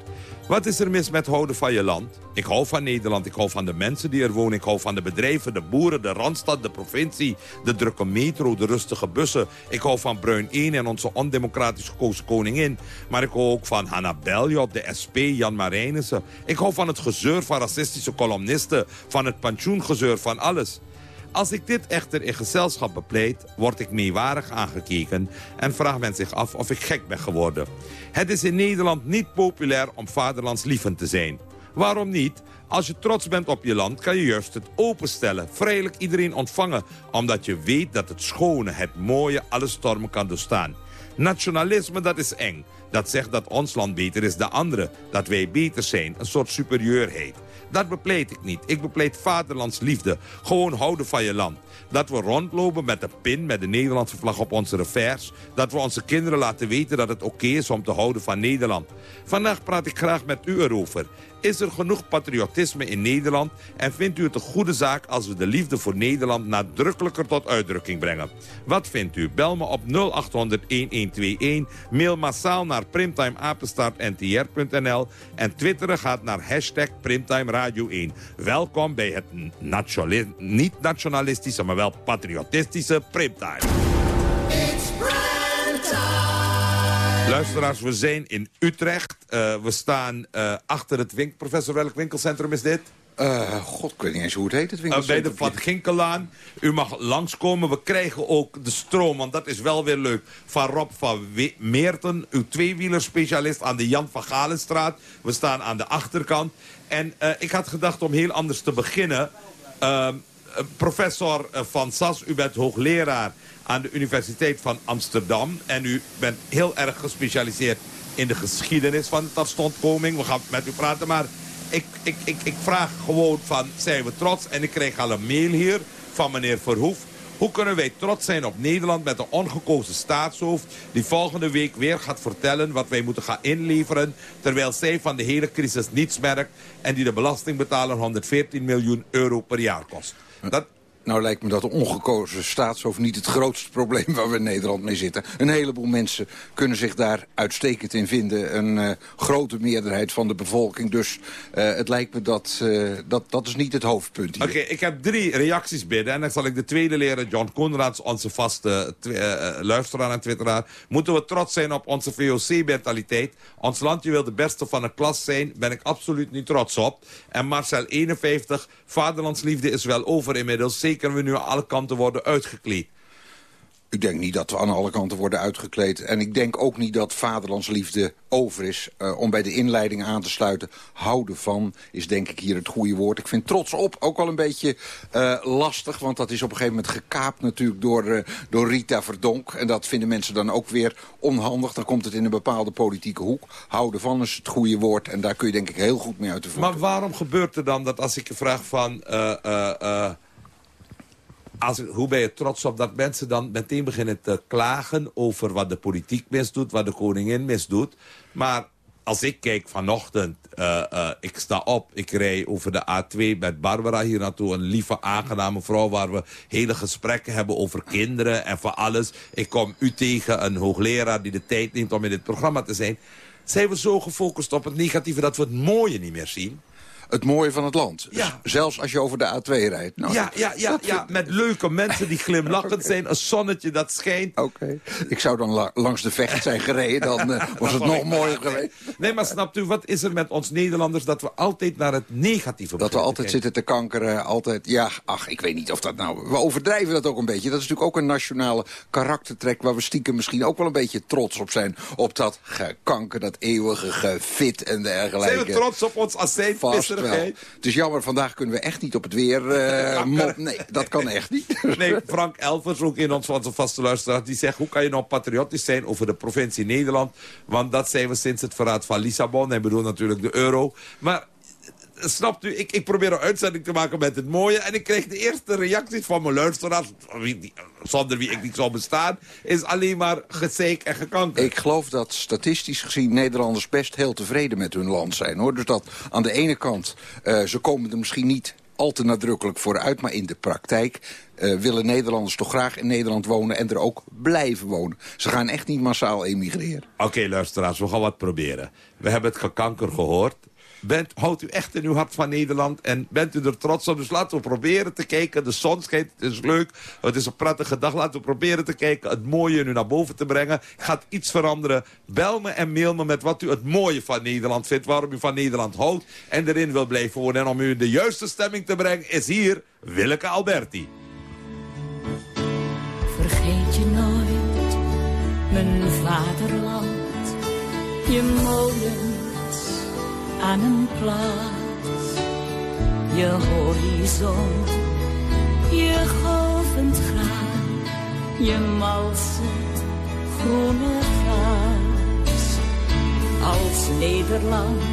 Speaker 32: Wat is er mis met houden van je land? Ik hou van Nederland, ik hou van de mensen die er wonen... ik hou van de bedrijven, de boeren, de Randstad, de provincie... de drukke metro, de rustige bussen. Ik hou van Bruin 1 en onze ondemocratisch gekozen koningin. Maar ik hou ook van Hanna Beljot, de SP, Jan Marijnissen. Ik hou van het gezeur van racistische columnisten... van het pensioengezeur, van alles. Als ik dit echter in gezelschap bepleit, word ik meewarig aangekeken... en vraagt men zich af of ik gek ben geworden. Het is in Nederland niet populair om vaderlandslievend te zijn. Waarom niet? Als je trots bent op je land, kan je juist het openstellen. Vrijelijk iedereen ontvangen, omdat je weet dat het schone, het mooie, alle stormen kan doorstaan. Nationalisme, dat is eng. Dat zegt dat ons land beter is dan andere. Dat wij beter zijn, een soort superieurheid. Dat bepleit ik niet. Ik bepleit vaderlandsliefde. Gewoon houden van je land. Dat we rondlopen met de pin, met de Nederlandse vlag op onze revers. Dat we onze kinderen laten weten dat het oké is om te houden van Nederland. Vandaag praat ik graag met u erover. Is er genoeg patriotisme in Nederland? En vindt u het een goede zaak als we de liefde voor Nederland nadrukkelijker tot uitdrukking brengen? Wat vindt u? Bel me op 0800-1121. Mail massaal naar primtimeapenstaartntr.nl. En twitteren gaat naar hashtag Primtime Radio 1. Welkom bij het niet nationalistische, maar wel patriotistische Primtime. Luisteraars, we zijn in Utrecht. Uh, we staan uh, achter het winkel. Professor, welk winkelcentrum is dit?
Speaker 33: Uh, God, ik weet niet eens hoe het heet, het winkelcentrum.
Speaker 32: bij de Van Ginkelaan. U mag langskomen. We krijgen ook de stroom, want dat is wel weer leuk. Van Rob van We Meerten, uw tweewielerspecialist aan de Jan van Galenstraat. We staan aan de achterkant. En ik had gedacht om heel anders te beginnen. Ehm, professor Van Sas, u bent hoogleraar aan de Universiteit van Amsterdam. En u bent heel erg gespecialiseerd in de geschiedenis van de totstandkoming. We gaan met u praten, maar ik, ik, ik, ik vraag gewoon van, zijn we trots? En ik kreeg al een mail hier van meneer Verhoef. Hoe kunnen wij trots zijn op Nederland met een ongekozen staatshoofd... die volgende week weer gaat vertellen wat wij moeten gaan inleveren... terwijl zij van de hele crisis niets merkt... en die de belastingbetaler 114 miljoen euro per jaar kost. Dat,
Speaker 33: nou lijkt me dat de ongekozen staatshoofd niet het grootste probleem waar we in Nederland mee zitten. Een heleboel mensen kunnen zich daar uitstekend in vinden. Een uh, grote meerderheid van de bevolking. Dus uh, het lijkt me dat, uh, dat dat is niet het hoofdpunt
Speaker 32: Oké, ik heb drie reacties binnen. En dan zal ik de tweede leren. John Conrads, onze vaste luisteraar en twitteraar. Moeten we trots zijn op onze VOC-mentaliteit. Ons landje wil de beste van de klas zijn. Ben ik absoluut niet trots op. En Marcel 51, vaderlandsliefde is wel over inmiddels. Zeker zeker we nu aan alle kanten worden uitgekleed.
Speaker 33: Ik denk niet dat we aan alle kanten worden uitgekleed. En ik denk ook niet dat vaderlandsliefde over is. Uh, om bij de inleiding aan te sluiten. Houden van is denk ik hier het goede woord. Ik vind trots op ook wel een beetje uh, lastig. Want dat is op een gegeven moment gekaapt natuurlijk door, uh, door Rita Verdonk. En dat vinden mensen dan ook weer onhandig. Dan komt het in een bepaalde politieke hoek. Houden van is het goede woord. En daar kun je denk ik heel goed mee uit de voeten.
Speaker 32: Maar waarom gebeurt er dan dat als ik je vraag van als, hoe ben je trots op dat mensen dan meteen beginnen te klagen... over wat de politiek misdoet, wat de koningin misdoet. Maar als ik kijk vanochtend, uh, uh, ik sta op, ik rij over de A2 met Barbara hier naartoe. Een lieve, aangename vrouw waar we hele gesprekken hebben over kinderen en voor alles. Ik kom u tegen, een hoogleraar die de tijd neemt om in dit programma te zijn. Zijn we zo gefocust op het negatieve dat we het mooie niet meer zien?
Speaker 33: Het mooie van het land. Ja. Zelfs als je over de A2 rijdt.
Speaker 32: Nou, ja, ja, ja, ja, met leuke mensen die glimlachend zijn. Een zonnetje dat schijnt.
Speaker 33: Oké. Ik zou dan langs de vecht zijn gereden. Dan uh, was het nog mooier geweest.
Speaker 32: Nee, maar snapt u, wat is er met ons Nederlanders... dat we altijd naar het negatieve
Speaker 33: Dat we altijd zitten te kankeren. Altijd, ja, ach, ik weet niet of dat nou... We overdrijven dat ook een beetje. Dat is natuurlijk ook een nationale karaktertrek... waar we stiekem misschien ook wel een beetje trots op zijn. Op dat gekanker, dat eeuwige gefit en dergelijke.
Speaker 32: Zijn we trots op ons accent?
Speaker 33: Het is jammer, vandaag kunnen we echt niet op het weer uh, Nee, dat kan echt niet.
Speaker 32: Nee, Frank Elvers, ook in ons vaste luisteraar... die zegt, hoe kan je nou patriotisch zijn over de provincie Nederland? Want dat zijn we sinds het verraad van Lissabon. En bedoel natuurlijk de euro. Maar snapt u, ik, ik probeer een uitzending te maken met het mooie... en ik kreeg de eerste reacties van mijn luisteraars... zonder wie ik niet zou bestaan... is alleen maar gezeik en gekanker.
Speaker 33: Ik geloof dat statistisch gezien Nederlanders best heel tevreden met hun land zijn. hoor. Dus dat aan de ene kant, uh, ze komen er misschien niet al te nadrukkelijk vooruit... maar in de praktijk uh, willen Nederlanders toch graag in Nederland wonen... en er ook blijven wonen. Ze gaan echt niet massaal emigreren.
Speaker 32: Oké, okay, luisteraars, we gaan wat proberen. We hebben het gekanker gehoord. Bent, houdt u echt in uw hart van Nederland en bent u er trots op. Dus laten we proberen te kijken. De zon schijnt, het is leuk, het is een prettige dag. Laten we proberen te kijken, het mooie nu naar boven te brengen. Gaat iets veranderen. Bel me en mail me met wat u het mooie van Nederland vindt. Waarom u van Nederland houdt en erin wil blijven wonen. En om u in de juiste stemming te brengen is hier Willeke Alberti.
Speaker 17: Vergeet je nooit, mijn vaderland, je molen aan een plaats. Je horizon, je golvend graan, je malse groene gaas. Als Nederland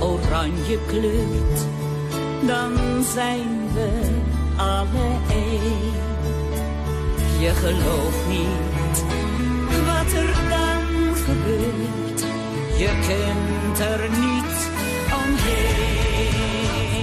Speaker 17: oranje kleurt, dan zijn we alle één. Je gelooft niet wat er dan gebeurt. Je kunt er niet omheen.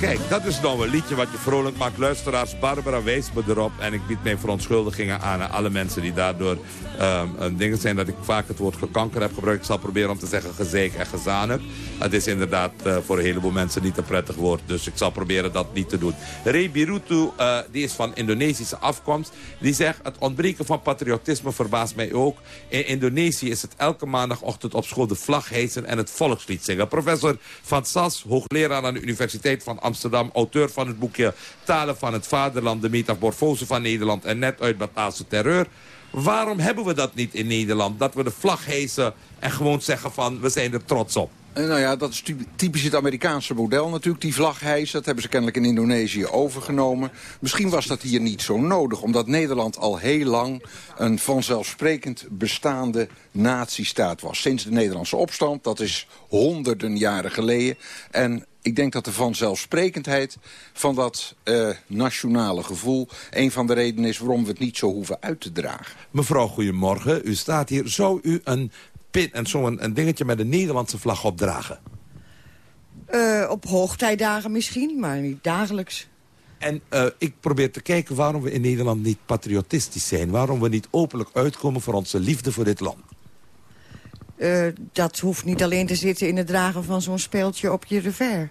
Speaker 32: Kijk, dat is nou een liedje wat je vrolijk maakt. Luisteraars, Barbara wees me erop. En ik bied mijn verontschuldigingen aan alle mensen die daardoor um, dingen zijn dat ik vaak het woord gekanker heb gebruikt. Ik zal proberen om te zeggen gezeik en gezanik. Het is inderdaad uh, voor een heleboel mensen niet een prettig woord. Dus ik zal proberen dat niet te doen. Ray Birutu, uh, die is van Indonesische afkomst. Die zegt, het ontbreken van patriotisme verbaast mij ook. In Indonesië is het elke maandagochtend op school de vlag hijsen en het volkslied zingen. Professor Van Sas, hoogleraar aan de Universiteit van Amsterdam. Auteur van het boekje Talen van het Vaderland, de metamorfose van Nederland en net uit Bataafse terreur. Waarom hebben we dat niet in Nederland? Dat we de vlag hijsen en gewoon zeggen van we zijn er trots op.
Speaker 33: Eh, Nou ja, dat is typ- typisch het Amerikaanse model natuurlijk. Die vlaghijs, dat hebben ze kennelijk in Indonesië overgenomen. Misschien was dat hier niet zo nodig, omdat Nederland al heel lang... een vanzelfsprekend bestaande nazistaat was. Sinds de Nederlandse opstand, dat is honderden jaren geleden. En ik denk dat de vanzelfsprekendheid van dat eh, nationale gevoel... een van de redenen is waarom we het niet zo hoeven uit te dragen.
Speaker 32: Mevrouw, goedemorgen. U staat hier. Zou u een pin en zo'n een dingetje met de Nederlandse vlag opdragen?
Speaker 34: Eh, op hoogtijdagen misschien, maar niet dagelijks.
Speaker 32: En eh, ik probeer te kijken waarom we in Nederland niet patriotistisch zijn. Waarom we niet openlijk uitkomen voor onze liefde voor dit land.
Speaker 34: Eh, dat hoeft niet alleen te zitten in het dragen van zo'n speeltje op je revers.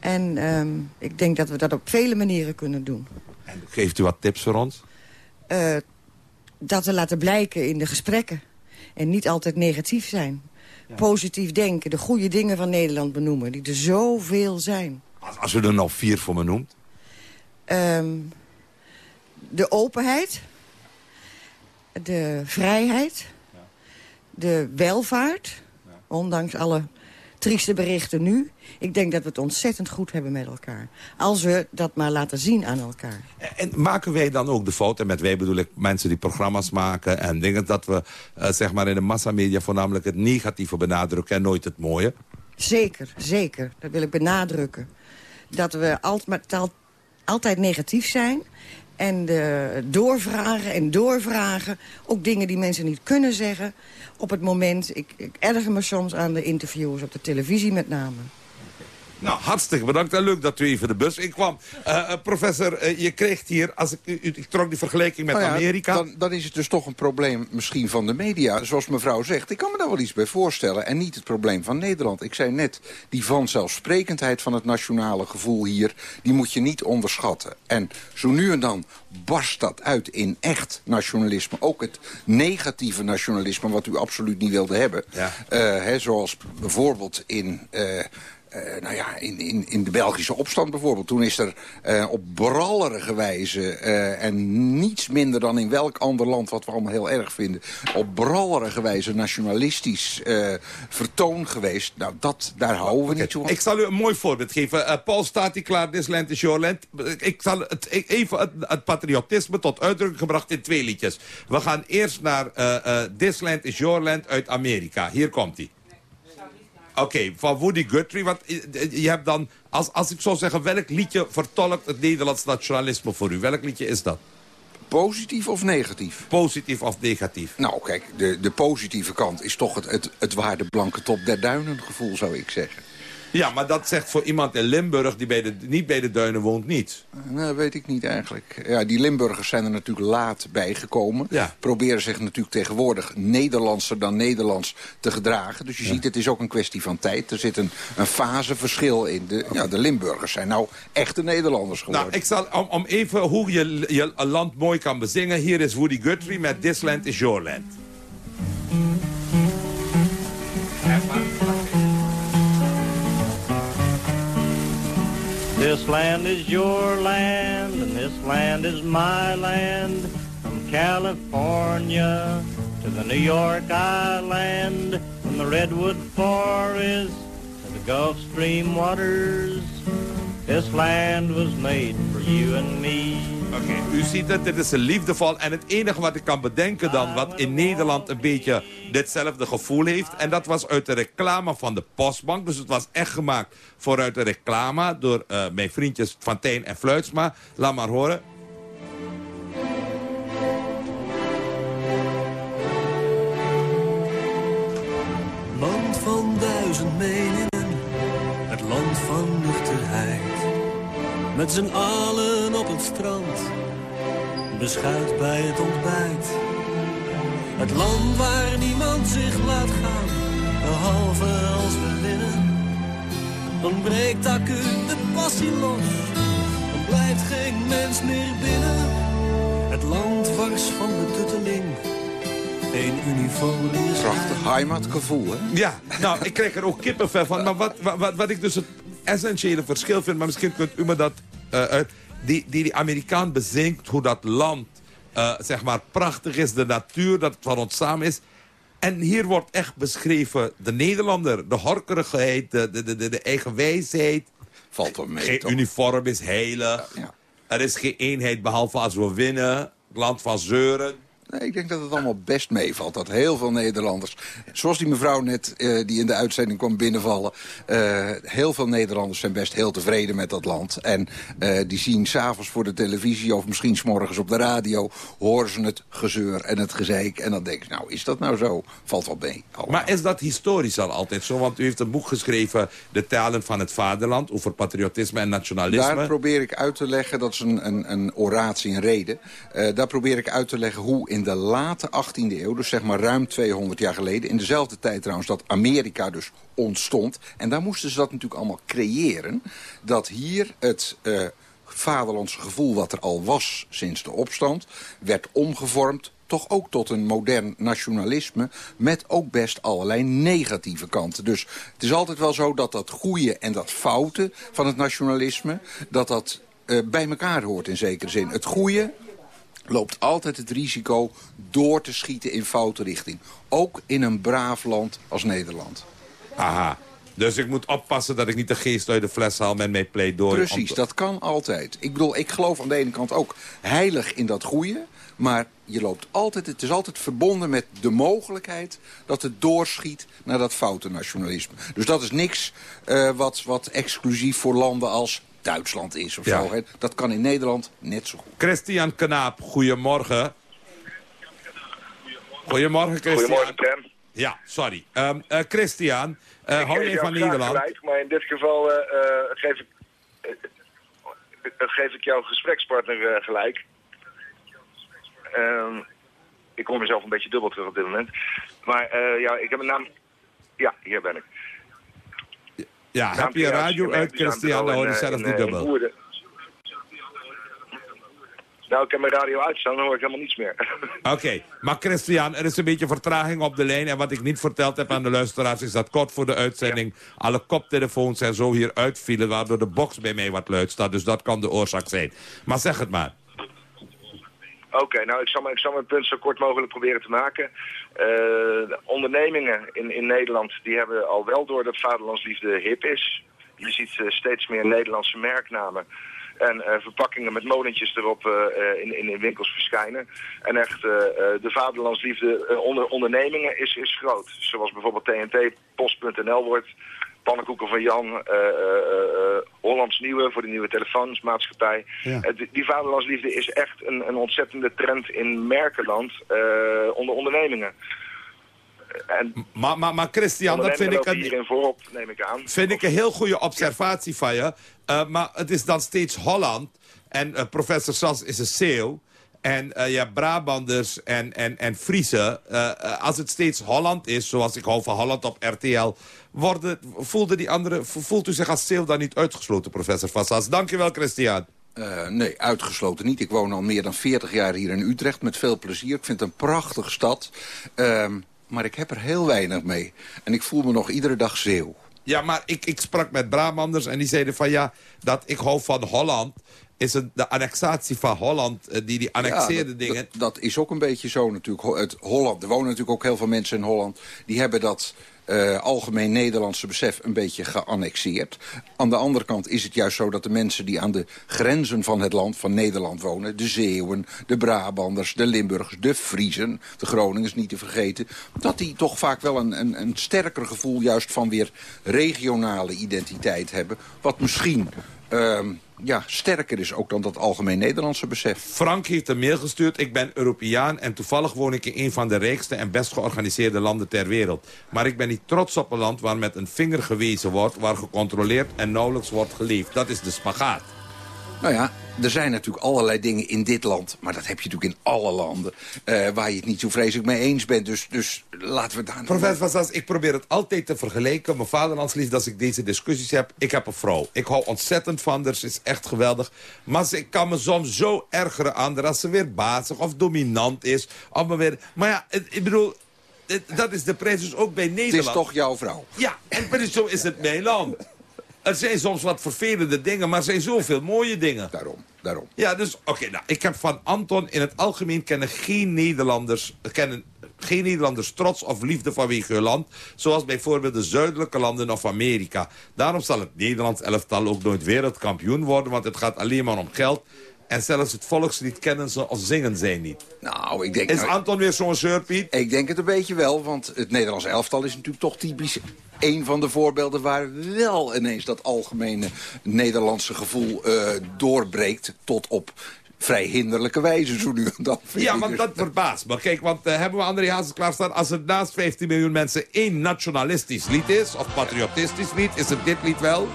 Speaker 34: En ehm, ik denk dat we dat op vele manieren kunnen doen.
Speaker 32: Geeft u wat tips voor ons?
Speaker 34: Eh, dat we laten blijken in de gesprekken. En niet altijd negatief zijn. Positief denken, de goede dingen van Nederland benoemen. Die er zoveel zijn.
Speaker 32: Als, als u er nog vier voor me noemt.
Speaker 34: Ehm, de openheid. De vrijheid. De welvaart. Ondanks alle trieste berichten nu. Ik denk dat we het ontzettend goed hebben met elkaar. Als we dat maar laten zien aan elkaar.
Speaker 32: En maken wij dan ook de fout, en met wij bedoel ik mensen die programma's maken... en dingen dat we eh, zeg maar in de massamedia voornamelijk het negatieve benadrukken... en nooit het mooie?
Speaker 34: Zeker, zeker. Dat wil ik benadrukken. Dat we altijd, al- altijd negatief zijn. En eh, doorvragen en doorvragen. Ook dingen die mensen niet kunnen zeggen. Op het moment, ik, ik erger me soms aan de interviews op de televisie met name.
Speaker 32: Nou, hartstikke bedankt. En leuk dat u even de bus inkwam. Eh, professor, eh, je kreeg hier, als ik, u, ik trok die vergelijking met
Speaker 33: Nou ja,
Speaker 32: Amerika...
Speaker 33: Dan, dan is het dus toch een probleem misschien van de media. Zoals mevrouw zegt, ik kan me daar wel iets bij voorstellen. En niet het probleem van Nederland. Ik zei net, die vanzelfsprekendheid van het nationale gevoel hier... die moet je niet onderschatten. En zo nu en dan barst dat uit in echt nationalisme. Ook het negatieve nationalisme, wat u absoluut niet wilde hebben.
Speaker 32: Ja.
Speaker 33: Hè, zoals bijvoorbeeld in... eh, nou ja, in, in, in de Belgische opstand bijvoorbeeld. Toen is er eh, op brallerige wijze... eh, en niets minder dan in welk ander land... wat we allemaal heel erg vinden... op brallerige wijze nationalistisch vertoon geweest. Nou, dat, daar houden we niet zo van.
Speaker 32: Ik zal u een mooi voorbeeld geven. Paul staat hier klaar, This Land is Your Land. Ik zal het, even het, het patriotisme tot uitdrukking gebracht in twee liedjes. We gaan eerst naar eh, This Land is Your Land uit Amerika. Hier komt hij. Oké, van Woody Guthrie. Want eh, eh, je hebt dan, als, als ik zou zeggen, welk liedje vertolkt het Nederlands nationalisme voor u? Welk liedje is dat?
Speaker 33: Positief of negatief?
Speaker 32: Positief of negatief?
Speaker 33: Nou, kijk, de, de positieve kant is toch het, het, het waardeblanke top der duinen gevoel, zou ik zeggen.
Speaker 32: Ja, maar dat zegt voor iemand in Limburg die bij de, niet bij de duinen woont niet.
Speaker 33: Nou, weet ik niet eigenlijk. Ja, die Limburgers zijn er natuurlijk laat bijgekomen.
Speaker 32: Ja.
Speaker 33: Proberen zich natuurlijk tegenwoordig Nederlandser dan Nederlands te gedragen. Dus je ziet, het is ook een kwestie van tijd. Er zit een, een faseverschil in. De, ja, de Limburgers zijn nou echte Nederlanders geworden.
Speaker 32: Nou, ik zal om, om even hoe je je land mooi kan bezingen. Hier is Woody Guthrie met This Land is Your Land.
Speaker 35: This land is your land, and this land is my land. From California to the New York Island, from the Redwood Forest to the Gulf Stream waters. This land was made for you and me.
Speaker 32: Oké, u ziet het, dit is een liefdevol. En het enige wat ik kan bedenken dan, wat in Nederland een beetje ditzelfde gevoel heeft. En dat was uit de reclame van de Postbank. Dus het was echt gemaakt vooruit de reclame door eh, mijn vriendjes Van Tijn en Fluitsma. Laat maar horen.
Speaker 36: Met z'n allen op het strand, beschuit bij het ontbijt. Het land waar niemand zich laat gaan, behalve als we winnen. Dan breekt acuut de passie los, dan blijft geen mens meer binnen. Het land wars van de tutteling, geen uniform in de
Speaker 33: Prachtig heimatgevoel, hè?
Speaker 32: Ja, nou, ik krijg er ook kippenvel van. Maar wat, wat, wat ik dus het essentiële verschil vind... maar misschien kunt u me dat uit... Die, die, die Amerikaan bezinkt hoe dat land, eh, zeg maar, prachtig is. De natuur, dat het van ons samen is. En hier wordt echt beschreven de Nederlander, de horkerigheid, de, de, de, de, eigen wijsheid.
Speaker 33: Valt wel mee,
Speaker 32: Geen
Speaker 33: toch?
Speaker 32: uniform is heilig. Er is geen eenheid behalve als we winnen. Het land van zeuren.
Speaker 33: Nee, ik denk dat het allemaal best meevalt. Dat heel veel Nederlanders, zoals die mevrouw net eh, die in de uitzending kwam binnenvallen... eh, heel veel Nederlanders zijn best heel tevreden met dat land. En eh, die zien s'avonds voor de televisie of misschien s'morgens op de radio... horen ze het gezeur en het gezeik. En dan denken ze, nou, is dat nou zo? Valt wel mee.
Speaker 32: Maar is dat historisch al altijd zo? Want u heeft een boek geschreven, De talen van het vaderland... over patriotisme en nationalisme.
Speaker 33: Daar probeer ik uit te leggen, dat is een, een, een oratie, een reden. Daar probeer ik uit te leggen hoe in de late 18e eeuw... dus zeg maar ruim 200 jaar geleden... in dezelfde tijd trouwens dat Amerika dus ontstond... en daar moesten ze dat natuurlijk allemaal creëren... dat hier het... eh, vaderlandse gevoel wat er al was sinds de opstand... werd omgevormd toch ook tot een modern nationalisme... met ook best allerlei negatieve kanten. Dus het is altijd wel zo dat dat goede en dat foute van het nationalisme... dat dat eh, bij elkaar hoort in zekere zin. Het goede loopt altijd het risico door te schieten in foute richting. Ook in een braaf land als Nederland.
Speaker 32: Aha. Dus ik moet oppassen dat ik niet de geest uit de fles haal met mijn pleidooi.
Speaker 33: Precies,
Speaker 32: te-
Speaker 33: dat kan altijd. Ik bedoel, ik geloof aan de ene kant ook heilig in dat goede... maar je loopt altijd, het is altijd verbonden met de mogelijkheid... dat het doorschiet naar dat foute nationalisme. Dus dat is niks eh, wat, wat exclusief voor landen als Duitsland is of
Speaker 32: Ja.
Speaker 33: zo. Hè. Dat kan in Nederland net zo goed.
Speaker 32: Christian Knaap, goedemorgen. Goedemorgen, Christian.
Speaker 37: Goedemorgen, Prem.
Speaker 32: Ja, sorry. Ehm, eh, Christian, eh,
Speaker 37: Ik
Speaker 32: hou je van Nederland?
Speaker 37: Gelijk, maar in dit geval eh, geef, ik, geef ik jouw gesprekspartner eh, gelijk. Ehm, ik hoor mezelf een beetje dubbel terug op dit moment. Maar eh, ja, ik heb een naam... Ja, hier ben ik.
Speaker 32: Ja, heb je radio uit, Christian? Dan hoor je
Speaker 37: eh,
Speaker 32: zelfs
Speaker 37: in,
Speaker 32: niet
Speaker 37: eh,
Speaker 32: dubbel.
Speaker 37: Nou, ik heb mijn radio uitstaan, dan hoor ik helemaal niets meer.
Speaker 32: Oké, maar Christian, er is een beetje vertraging op de lijn. En wat ik niet verteld heb aan de luisteraars... is dat kort voor de uitzending alle koptelefoons en zo hier uitvielen... waardoor de box bij mij wat luid staat. Dus dat kan de oorzaak zijn. Maar zeg het maar.
Speaker 37: Oké, nou ik zal, ik zal mijn punt zo kort mogelijk proberen te maken. Eh, de ondernemingen in, in Nederland die hebben al wel door dat vaderlandsliefde hip is. Je ziet eh, steeds meer Nederlandse merknamen en eh, verpakkingen met molentjes erop in, in, in winkels verschijnen. En echt, de vaderlandsliefde onder ondernemingen is, is groot. Zoals bijvoorbeeld TNT, Post.nl wordt, Pannenkoeken van Jan, eh, eh, eh, Hollands Nieuwe voor de nieuwe telefoonsmaatschappij.
Speaker 32: Ja.
Speaker 37: Die, vaderlandsliefde is echt een, een ontzettende trend in merkenland onder ondernemingen. En
Speaker 32: Maar, maar, maar Christian, dat vind ik, een,
Speaker 37: hierin voorop, neem ik aan.
Speaker 32: vind ik een heel goede observatie van je. Maar het is dan steeds Holland. En professor Sas is een Zeeuw. En eh, ja, Brabanders en, en, en Friese. eh, eh, als het steeds Holland is, zoals ik hou van Holland op RTL... Worden, voelde die andere, voelt u zich als Zeeuw dan niet uitgesloten, professor Van Sas? Dankjewel, Christian.
Speaker 33: Nee, uitgesloten niet. Ik woon al meer dan 40 jaar hier in Utrecht met veel plezier. Ik vind het een prachtige stad. Ehm, maar ik heb er heel weinig mee. En ik voel me nog iedere dag zeeuw.
Speaker 32: Ja, maar ik, ik sprak met Brabanders en die zeiden van ja, dat ik hou van Holland. Is het de annexatie van Holland, eh, die, die annexeerde
Speaker 33: dat,
Speaker 32: dingen.
Speaker 33: Dat, is ook een beetje zo natuurlijk. Het Holland, er wonen natuurlijk ook heel veel mensen in Holland. Die hebben dat eh, algemeen Nederlandse besef een beetje geannexeerd. Aan de andere kant is het juist zo dat de mensen die aan de grenzen van het land, van Nederland wonen... de Zeeuwen, de Brabanders, de Limburgers, de Friezen, de Groningers niet te vergeten... dat die toch vaak wel een, een, een sterker gevoel juist van weer regionale identiteit hebben. Wat misschien... ehm, ja, sterker is ook dan dat algemeen Nederlandse besef.
Speaker 32: Frank heeft een mail gestuurd. Ik ben Europeaan en toevallig woon ik in een van de rijkste en best georganiseerde landen ter wereld. Maar ik ben niet trots op een land waar met een vinger gewezen wordt, waar gecontroleerd en nauwelijks wordt geleefd. Dat is de spagaat.
Speaker 33: Nou ja, er zijn natuurlijk allerlei dingen in dit land... maar dat heb je natuurlijk in alle landen... eh, waar je het niet zo vreselijk mee eens bent. Dus, dus laten we daar...
Speaker 32: Professor Van ik probeer het altijd te vergelijken. Mijn vaderlandsliefde, als ik deze discussies heb. Ik heb een vrouw. Ik hou ontzettend van haar. Ze is echt geweldig. Maar ze, ik kan me soms zo ergeren aan haar als ze weer bazig of dominant is. Of maar, weer, maar ja, het- ik bedoel... het- Dat is de prijs dus ook bij
Speaker 33: Het
Speaker 32: Nederland.
Speaker 33: is toch jouw vrouw?
Speaker 32: Ja, en zo is het mijn land. Er zijn soms wat vervelende dingen, maar er zijn zoveel mooie dingen.
Speaker 33: Daarom, daarom.
Speaker 32: Ja, dus oké, nou, ik heb van Anton in het algemeen kennen geen Nederlanders, kennen geen Nederlanders trots of liefde vanwege hun land... zoals bijvoorbeeld de zuidelijke landen of Amerika. Daarom zal het Nederlands elftal ook nooit wereldkampioen worden... want het gaat alleen maar om geld... En zelfs het volkslied kennen ze of zingen zij niet.
Speaker 33: Nou, ik denk...
Speaker 32: Is
Speaker 33: nou,
Speaker 32: Anton weer zo'n zeurpiet?
Speaker 33: Ik denk het een beetje wel, want het Nederlands elftal is natuurlijk toch typisch... een van de voorbeelden waar wel ineens dat algemene Nederlandse gevoel eh, doorbreekt... tot op vrij hinderlijke wijze, zo nu en dan.
Speaker 32: Ja, want
Speaker 33: Dus-
Speaker 32: dat verbaast me. Kijk, want eh, hebben we André Hazes klaarstaan... als er naast 15 miljoen mensen één nationalistisch lied is... of patriotistisch lied, is het dit lied wel?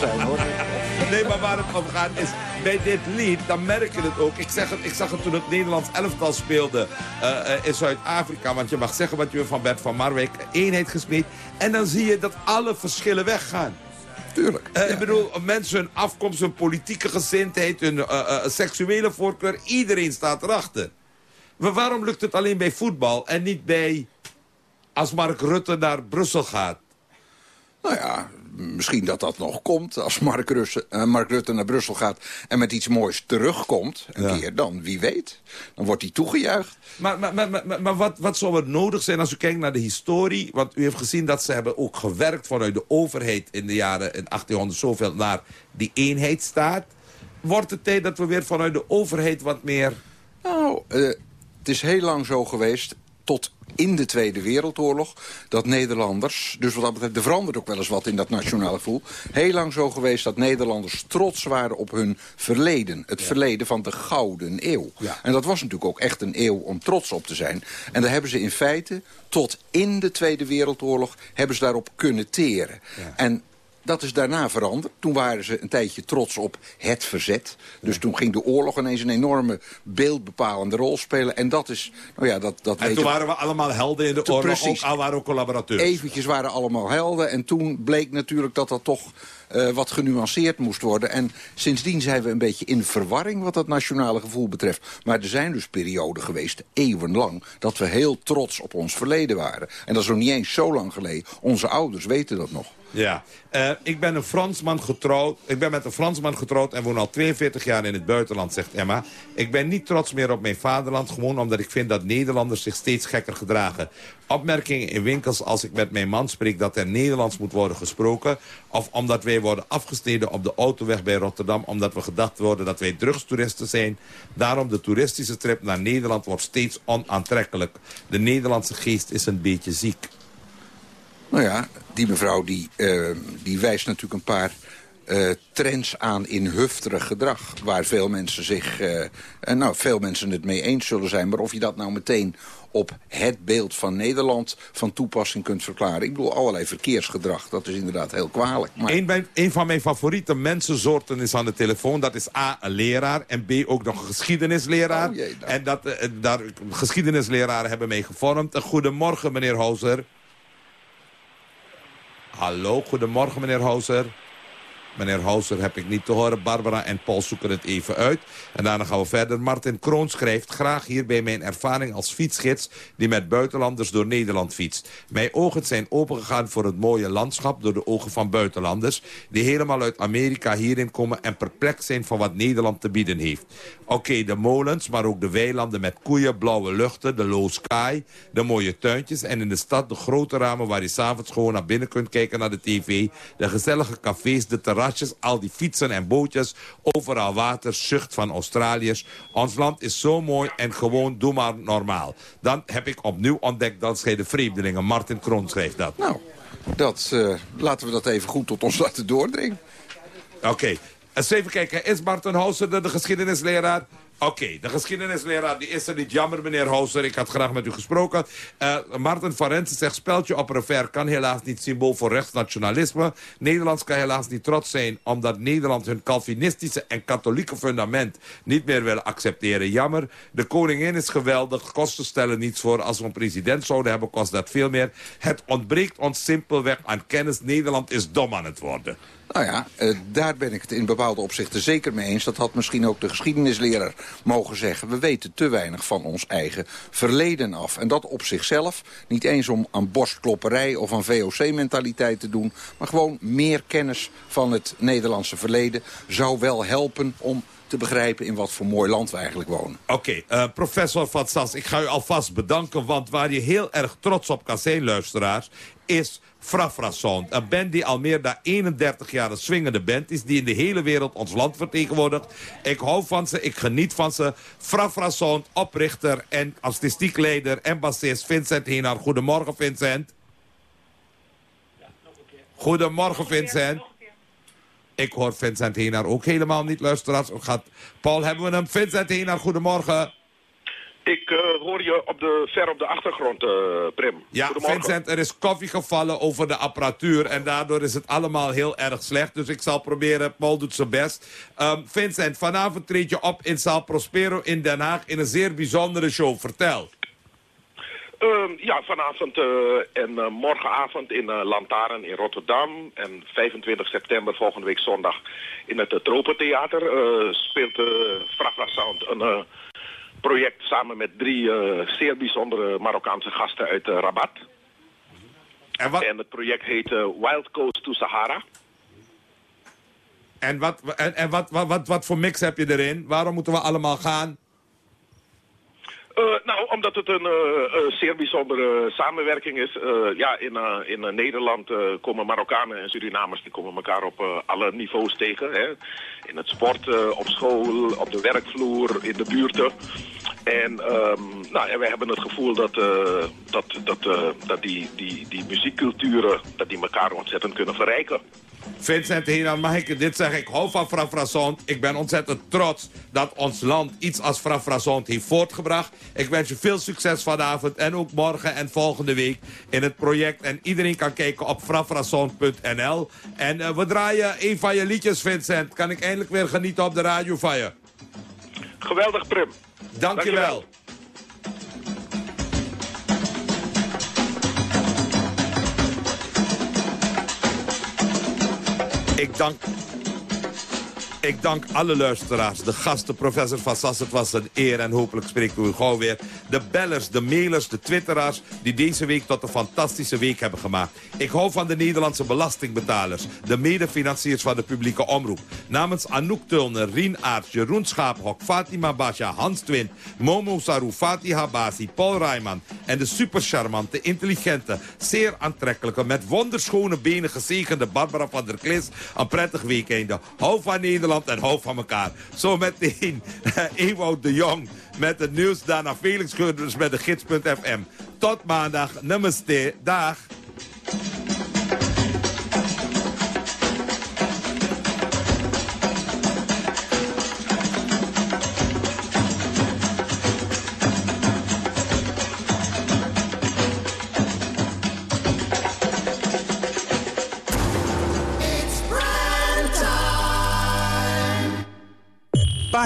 Speaker 38: Zijn,
Speaker 33: hoor.
Speaker 32: Nee, maar waar het om gaat is, bij dit lied, dan merk je het ook. Ik, zeg het, ik zag het toen het Nederlands elftal speelde eh, eh, in Zuid-Afrika. Want je mag zeggen wat je wil van Bert van Marwijk. Eenheid gesmeed. En dan zie je dat alle verschillen weggaan.
Speaker 33: Tuurlijk.
Speaker 32: Eh, Ik bedoel, mensen, hun afkomst, hun politieke gezindheid, hun seksuele voorkeur. Iedereen staat erachter. Maar waarom lukt het alleen bij voetbal en niet bij... als Mark Rutte naar Brussel gaat?
Speaker 33: Nou ja, misschien dat dat nog komt. Als Mark, Russe, eh, Mark Rutte naar Brussel gaat en met iets moois terugkomt... een keer, dan wie weet. Dan wordt hij toegejuicht.
Speaker 32: Maar, maar, maar, maar, maar wat, wat zou er nodig zijn als u kijkt naar de historie? Want u heeft gezien dat ze hebben ook gewerkt vanuit de overheid... in de jaren in 1800 zoveel naar die eenheidsstaat. Wordt het tijd dat we weer vanuit de overheid wat meer...
Speaker 33: Nou, eh, het is heel lang zo geweest, tot in de Tweede Wereldoorlog... dat Nederlanders, dus wat dat betreft, er verandert ook wel eens wat in dat nationale gevoel... heel lang zo geweest dat Nederlanders trots waren op hun verleden. Het verleden van de Gouden Eeuw. En dat was natuurlijk ook echt een eeuw om trots op te zijn. En daar hebben ze in feite, tot in de Tweede Wereldoorlog... hebben ze daarop kunnen teren. En dat is daarna veranderd. Toen waren ze een tijdje trots op het verzet. Dus toen ging de oorlog ineens een enorme beeldbepalende rol spelen. En dat is, nou ja, dat, dat
Speaker 32: En toen waren we allemaal helden in de oorlog,
Speaker 33: precies.
Speaker 32: ook al waren ook collaborateurs.
Speaker 33: Eventjes waren allemaal helden. En toen bleek natuurlijk dat dat toch eh, wat genuanceerd moest worden. En sindsdien zijn we een beetje in verwarring wat dat nationale gevoel betreft. Maar er zijn dus perioden geweest, eeuwenlang... dat we heel trots op ons verleden waren. En dat is nog niet eens zo lang geleden. Onze ouders weten dat nog.
Speaker 32: Ja, Eh, ik ben een Fransman getrouwd. Ik ben met een Fransman getrouwd en woon al 42 jaar in het buitenland, zegt Emma. Ik ben niet trots meer op mijn vaderland, gewoon omdat ik vind dat Nederlanders zich steeds gekker gedragen. Opmerkingen in winkels als ik met mijn man spreek dat er Nederlands moet worden gesproken. Of omdat wij worden afgesneden op de autoweg bij Rotterdam, omdat we gedacht worden dat wij drugstoeristen zijn. Daarom de toeristische trip naar Nederland wordt steeds onaantrekkelijk. De Nederlandse geest is een beetje ziek.
Speaker 33: Nou ja, die mevrouw die, eh, die wijst natuurlijk een paar eh, trends aan in hufterig gedrag. Waar veel mensen zich, en nou, veel mensen het mee eens zullen zijn. Maar of je dat nou meteen op het beeld van Nederland van toepassing kunt verklaren. Ik bedoel, allerlei verkeersgedrag, dat is inderdaad heel kwalijk. Maar
Speaker 32: Een, bij- een van mijn favoriete mensensoorten is aan de telefoon. Dat is A, een leraar. En B, ook nog een geschiedenisleraar.
Speaker 33: Oh jee,
Speaker 32: en dat, daar, geschiedenisleraren hebben mij gevormd. Een goedemorgen, meneer Houser. Hallo, goedemorgen, meneer Houser. Meneer Houser heb ik niet te horen. Barbara en Paul zoeken het even uit. En daarna gaan we verder. Martin Kroon schrijft graag hierbij mijn ervaring als fietsgids... die met buitenlanders door Nederland fietst. Mijn ogen zijn opengegaan voor het mooie landschap... door de ogen van buitenlanders... die helemaal uit Amerika hierin komen... en perplex zijn van wat Nederland te bieden heeft. Oké, de molens, maar ook de weilanden met koeien, blauwe luchten... de low sky, de mooie tuintjes... en in de stad de grote ramen waar je s'avonds gewoon naar binnen kunt kijken naar de tv... de gezellige cafés, de al die fietsen en bootjes... overal water, zucht van Australiërs. Ons land is zo mooi en gewoon doe maar normaal. Dan heb ik opnieuw ontdekt dat de vreemdelingen. Martin Kroon schreef dat.
Speaker 33: Nou, dat, eh, laten we dat even goed tot ons laten doordringen.
Speaker 32: Oké. Eens even kijken, is Martin Houser de geschiedenisleraar? Oké, de geschiedenisleraar die is er niet. Jammer, meneer Houser, ik had graag met u gesproken. Uh, Martin Farense zegt, speltje op revers kan helaas niet symbool voor rechtsnationalisme. Nederlands kan helaas niet trots zijn... omdat Nederland hun Calvinistische en katholieke fundament niet meer willen accepteren. Jammer, de koningin is geweldig, kosten stellen niets voor. Als we een president zouden hebben, kost dat veel meer. Het ontbreekt ons simpelweg aan kennis. Nederland is dom aan het worden.
Speaker 33: Nou ja, uh, daar ben ik het in bepaalde opzichten zeker mee eens. Dat had misschien ook de geschiedenisleraar mogen zeggen. We weten te weinig van ons eigen verleden af. En dat op zichzelf, niet eens om aan borstklopperij of aan VOC-mentaliteit te doen... maar gewoon meer kennis van het Nederlandse verleden zou wel helpen om te begrijpen in wat voor mooi land we eigenlijk wonen.
Speaker 32: Oké, okay, uh, eh, professor Van Sas, ik ga u alvast bedanken... want waar je heel erg trots op kan zijn, luisteraars... is Frafrasound. Een band die al meer dan 31 jaar een swingende band is... die in de hele wereld ons land vertegenwoordigt. Ik hou van ze, ik geniet van ze. Frafrasound, oprichter en artistiek leider en bassist Vincent Henar. Goedemorgen, Vincent. Goedemorgen, Vincent. Ik hoor Vincent Henar ook helemaal niet, luisteraars. Gaat... Paul, hebben we hem? Vincent Henar, goedemorgen.
Speaker 37: Ik uh, hoor je op de, ver op de achtergrond, uh, Prim.
Speaker 32: Ja, Vincent, er is koffie gevallen over de apparatuur... en daardoor is het allemaal heel erg slecht. Dus ik zal proberen, Paul doet zijn best. Um, Vincent, vanavond treed je op in Zaal Prospero in Den Haag... in een zeer bijzondere show. Vertel.
Speaker 37: Um, ja, vanavond uh, en morgenavond in Lantaren in Rotterdam. En 25 september volgende week zondag in het Tropentheater... speelt Frafra Sound een project samen met drie zeer bijzondere Marokkaanse gasten uit Rabat. En, wat... en het project heet Wild Coast to Sahara.
Speaker 32: En, wat, en, en wat, wat, wat, wat voor mix heb je erin? Waarom moeten we allemaal gaan?
Speaker 37: Uh, nou, omdat het een uh, zeer bijzondere samenwerking is. Ja, in, in Nederland komen Marokkanen en Surinamers die komen elkaar op alle niveaus tegen. Hè. In het sport, op school, op de werkvloer, in de buurten. En, um, nou, en wij hebben het gevoel dat, dat, dat, dat die, die, die muziekculturen dat die elkaar ontzettend kunnen verrijken.
Speaker 32: Vincent Hina, mag ik dit zeggen? Ik hou van Frafrazond. Ik ben ontzettend trots dat ons land iets als Frafrazond heeft voortgebracht. Ik wens je veel succes vanavond en ook morgen en volgende week in het project. En iedereen kan kijken op frafrazond.nl. En uh, we draaien een van je liedjes, Vincent. Kan ik eindelijk weer genieten op de radio van je.
Speaker 37: Geweldig, Prim.
Speaker 32: Dankjewel. Dankjewel. Ik dank ik dank alle luisteraars, de gasten, professor Van Sass. Het was een eer en hopelijk spreken we u gauw weer. De bellers, de mailers, de twitteraars... die deze week tot een fantastische week hebben gemaakt. Ik hou van de Nederlandse belastingbetalers. De medefinanciers van de publieke omroep. Namens Anouk Tulner, Rien Aerts, Jeroen Schaaphok... Fatima Basha, Hans Twint, Momo Saru, Fatih Habasi, Paul Rijman... en de supercharmante, intelligente, zeer aantrekkelijke... met wonderschone benen gezegende Barbara van der Klis... een prettig weekende. Hou van Nederland en hoofd van elkaar. Zo meteen Ewout de Jong met het nieuws. Daarna Felix Geurders met de gids.fm. Tot maandag. Namaste. Dag.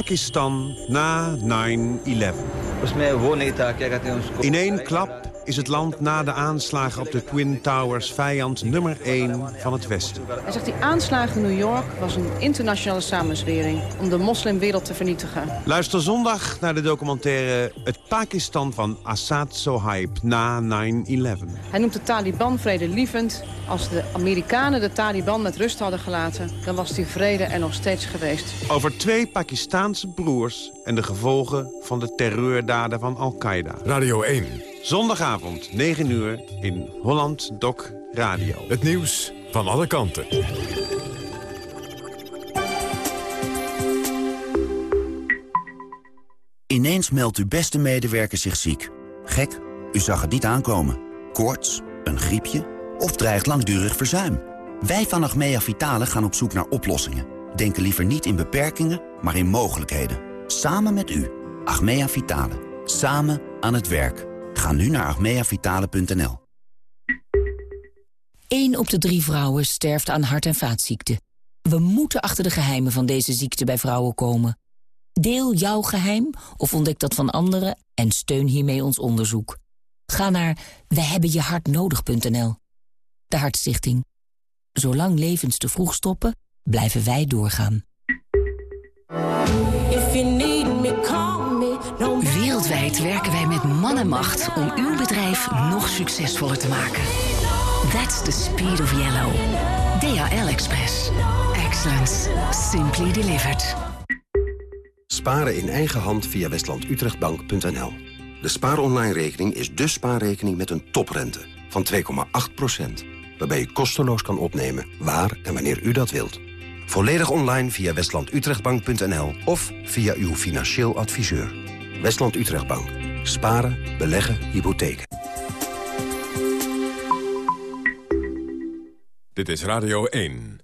Speaker 39: Pakistan na 9-11. In één klap is het land na de aanslagen op de Twin Towers vijand nummer 1 van het Westen.
Speaker 40: Hij zegt die aanslagen in New York was een internationale samenzwering om de moslimwereld te vernietigen.
Speaker 39: Luister zondag naar de documentaire Het Pakistan van Assad Sohaib na 9-11.
Speaker 40: Hij noemt de Taliban vredelievend. Als de Amerikanen de Taliban met rust hadden gelaten, dan was die vrede er nog steeds geweest.
Speaker 39: Over twee Pakistaanse broers en de gevolgen van de terreurdaden van Al-Qaeda.
Speaker 1: Radio 1.
Speaker 39: Zondagavond, 9 uur, in Holland Doc Radio.
Speaker 1: Het nieuws van alle kanten.
Speaker 10: Ineens meldt uw beste medewerker zich ziek. Gek, u zag het niet aankomen. Koorts, een griepje of dreigt langdurig verzuim. Wij van Achmea Vitale gaan op zoek naar oplossingen. denken liever niet in beperkingen, maar in mogelijkheden. Samen met u. Achmea Vitale. Samen aan het werk. Ga nu naar achmeavitale.nl.
Speaker 17: 1 op de drie vrouwen sterft aan hart- en vaatziekten. We moeten achter de geheimen van deze ziekte bij vrouwen komen. Deel jouw geheim of ontdek dat van anderen en steun hiermee ons onderzoek. Ga naar wehebbenjehartnodig.nl. De Hartstichting. Zolang levens te vroeg stoppen, blijven wij doorgaan.
Speaker 36: Werken wij met man en macht om uw bedrijf nog succesvoller te maken. That's the speed of yellow. DHL Express. Excellence. Simply delivered.
Speaker 41: Sparen in eigen hand via westlandutrechtbank.nl. De spaaronline-rekening is de spaarrekening met een toprente van 2,8%. Waarbij u kosteloos kan opnemen waar en wanneer u dat wilt. Volledig online via westlandutrechtbank.nl of via uw financieel adviseur. Westland Utrechtbank. Sparen, beleggen, hypotheken.
Speaker 1: Dit is Radio 1.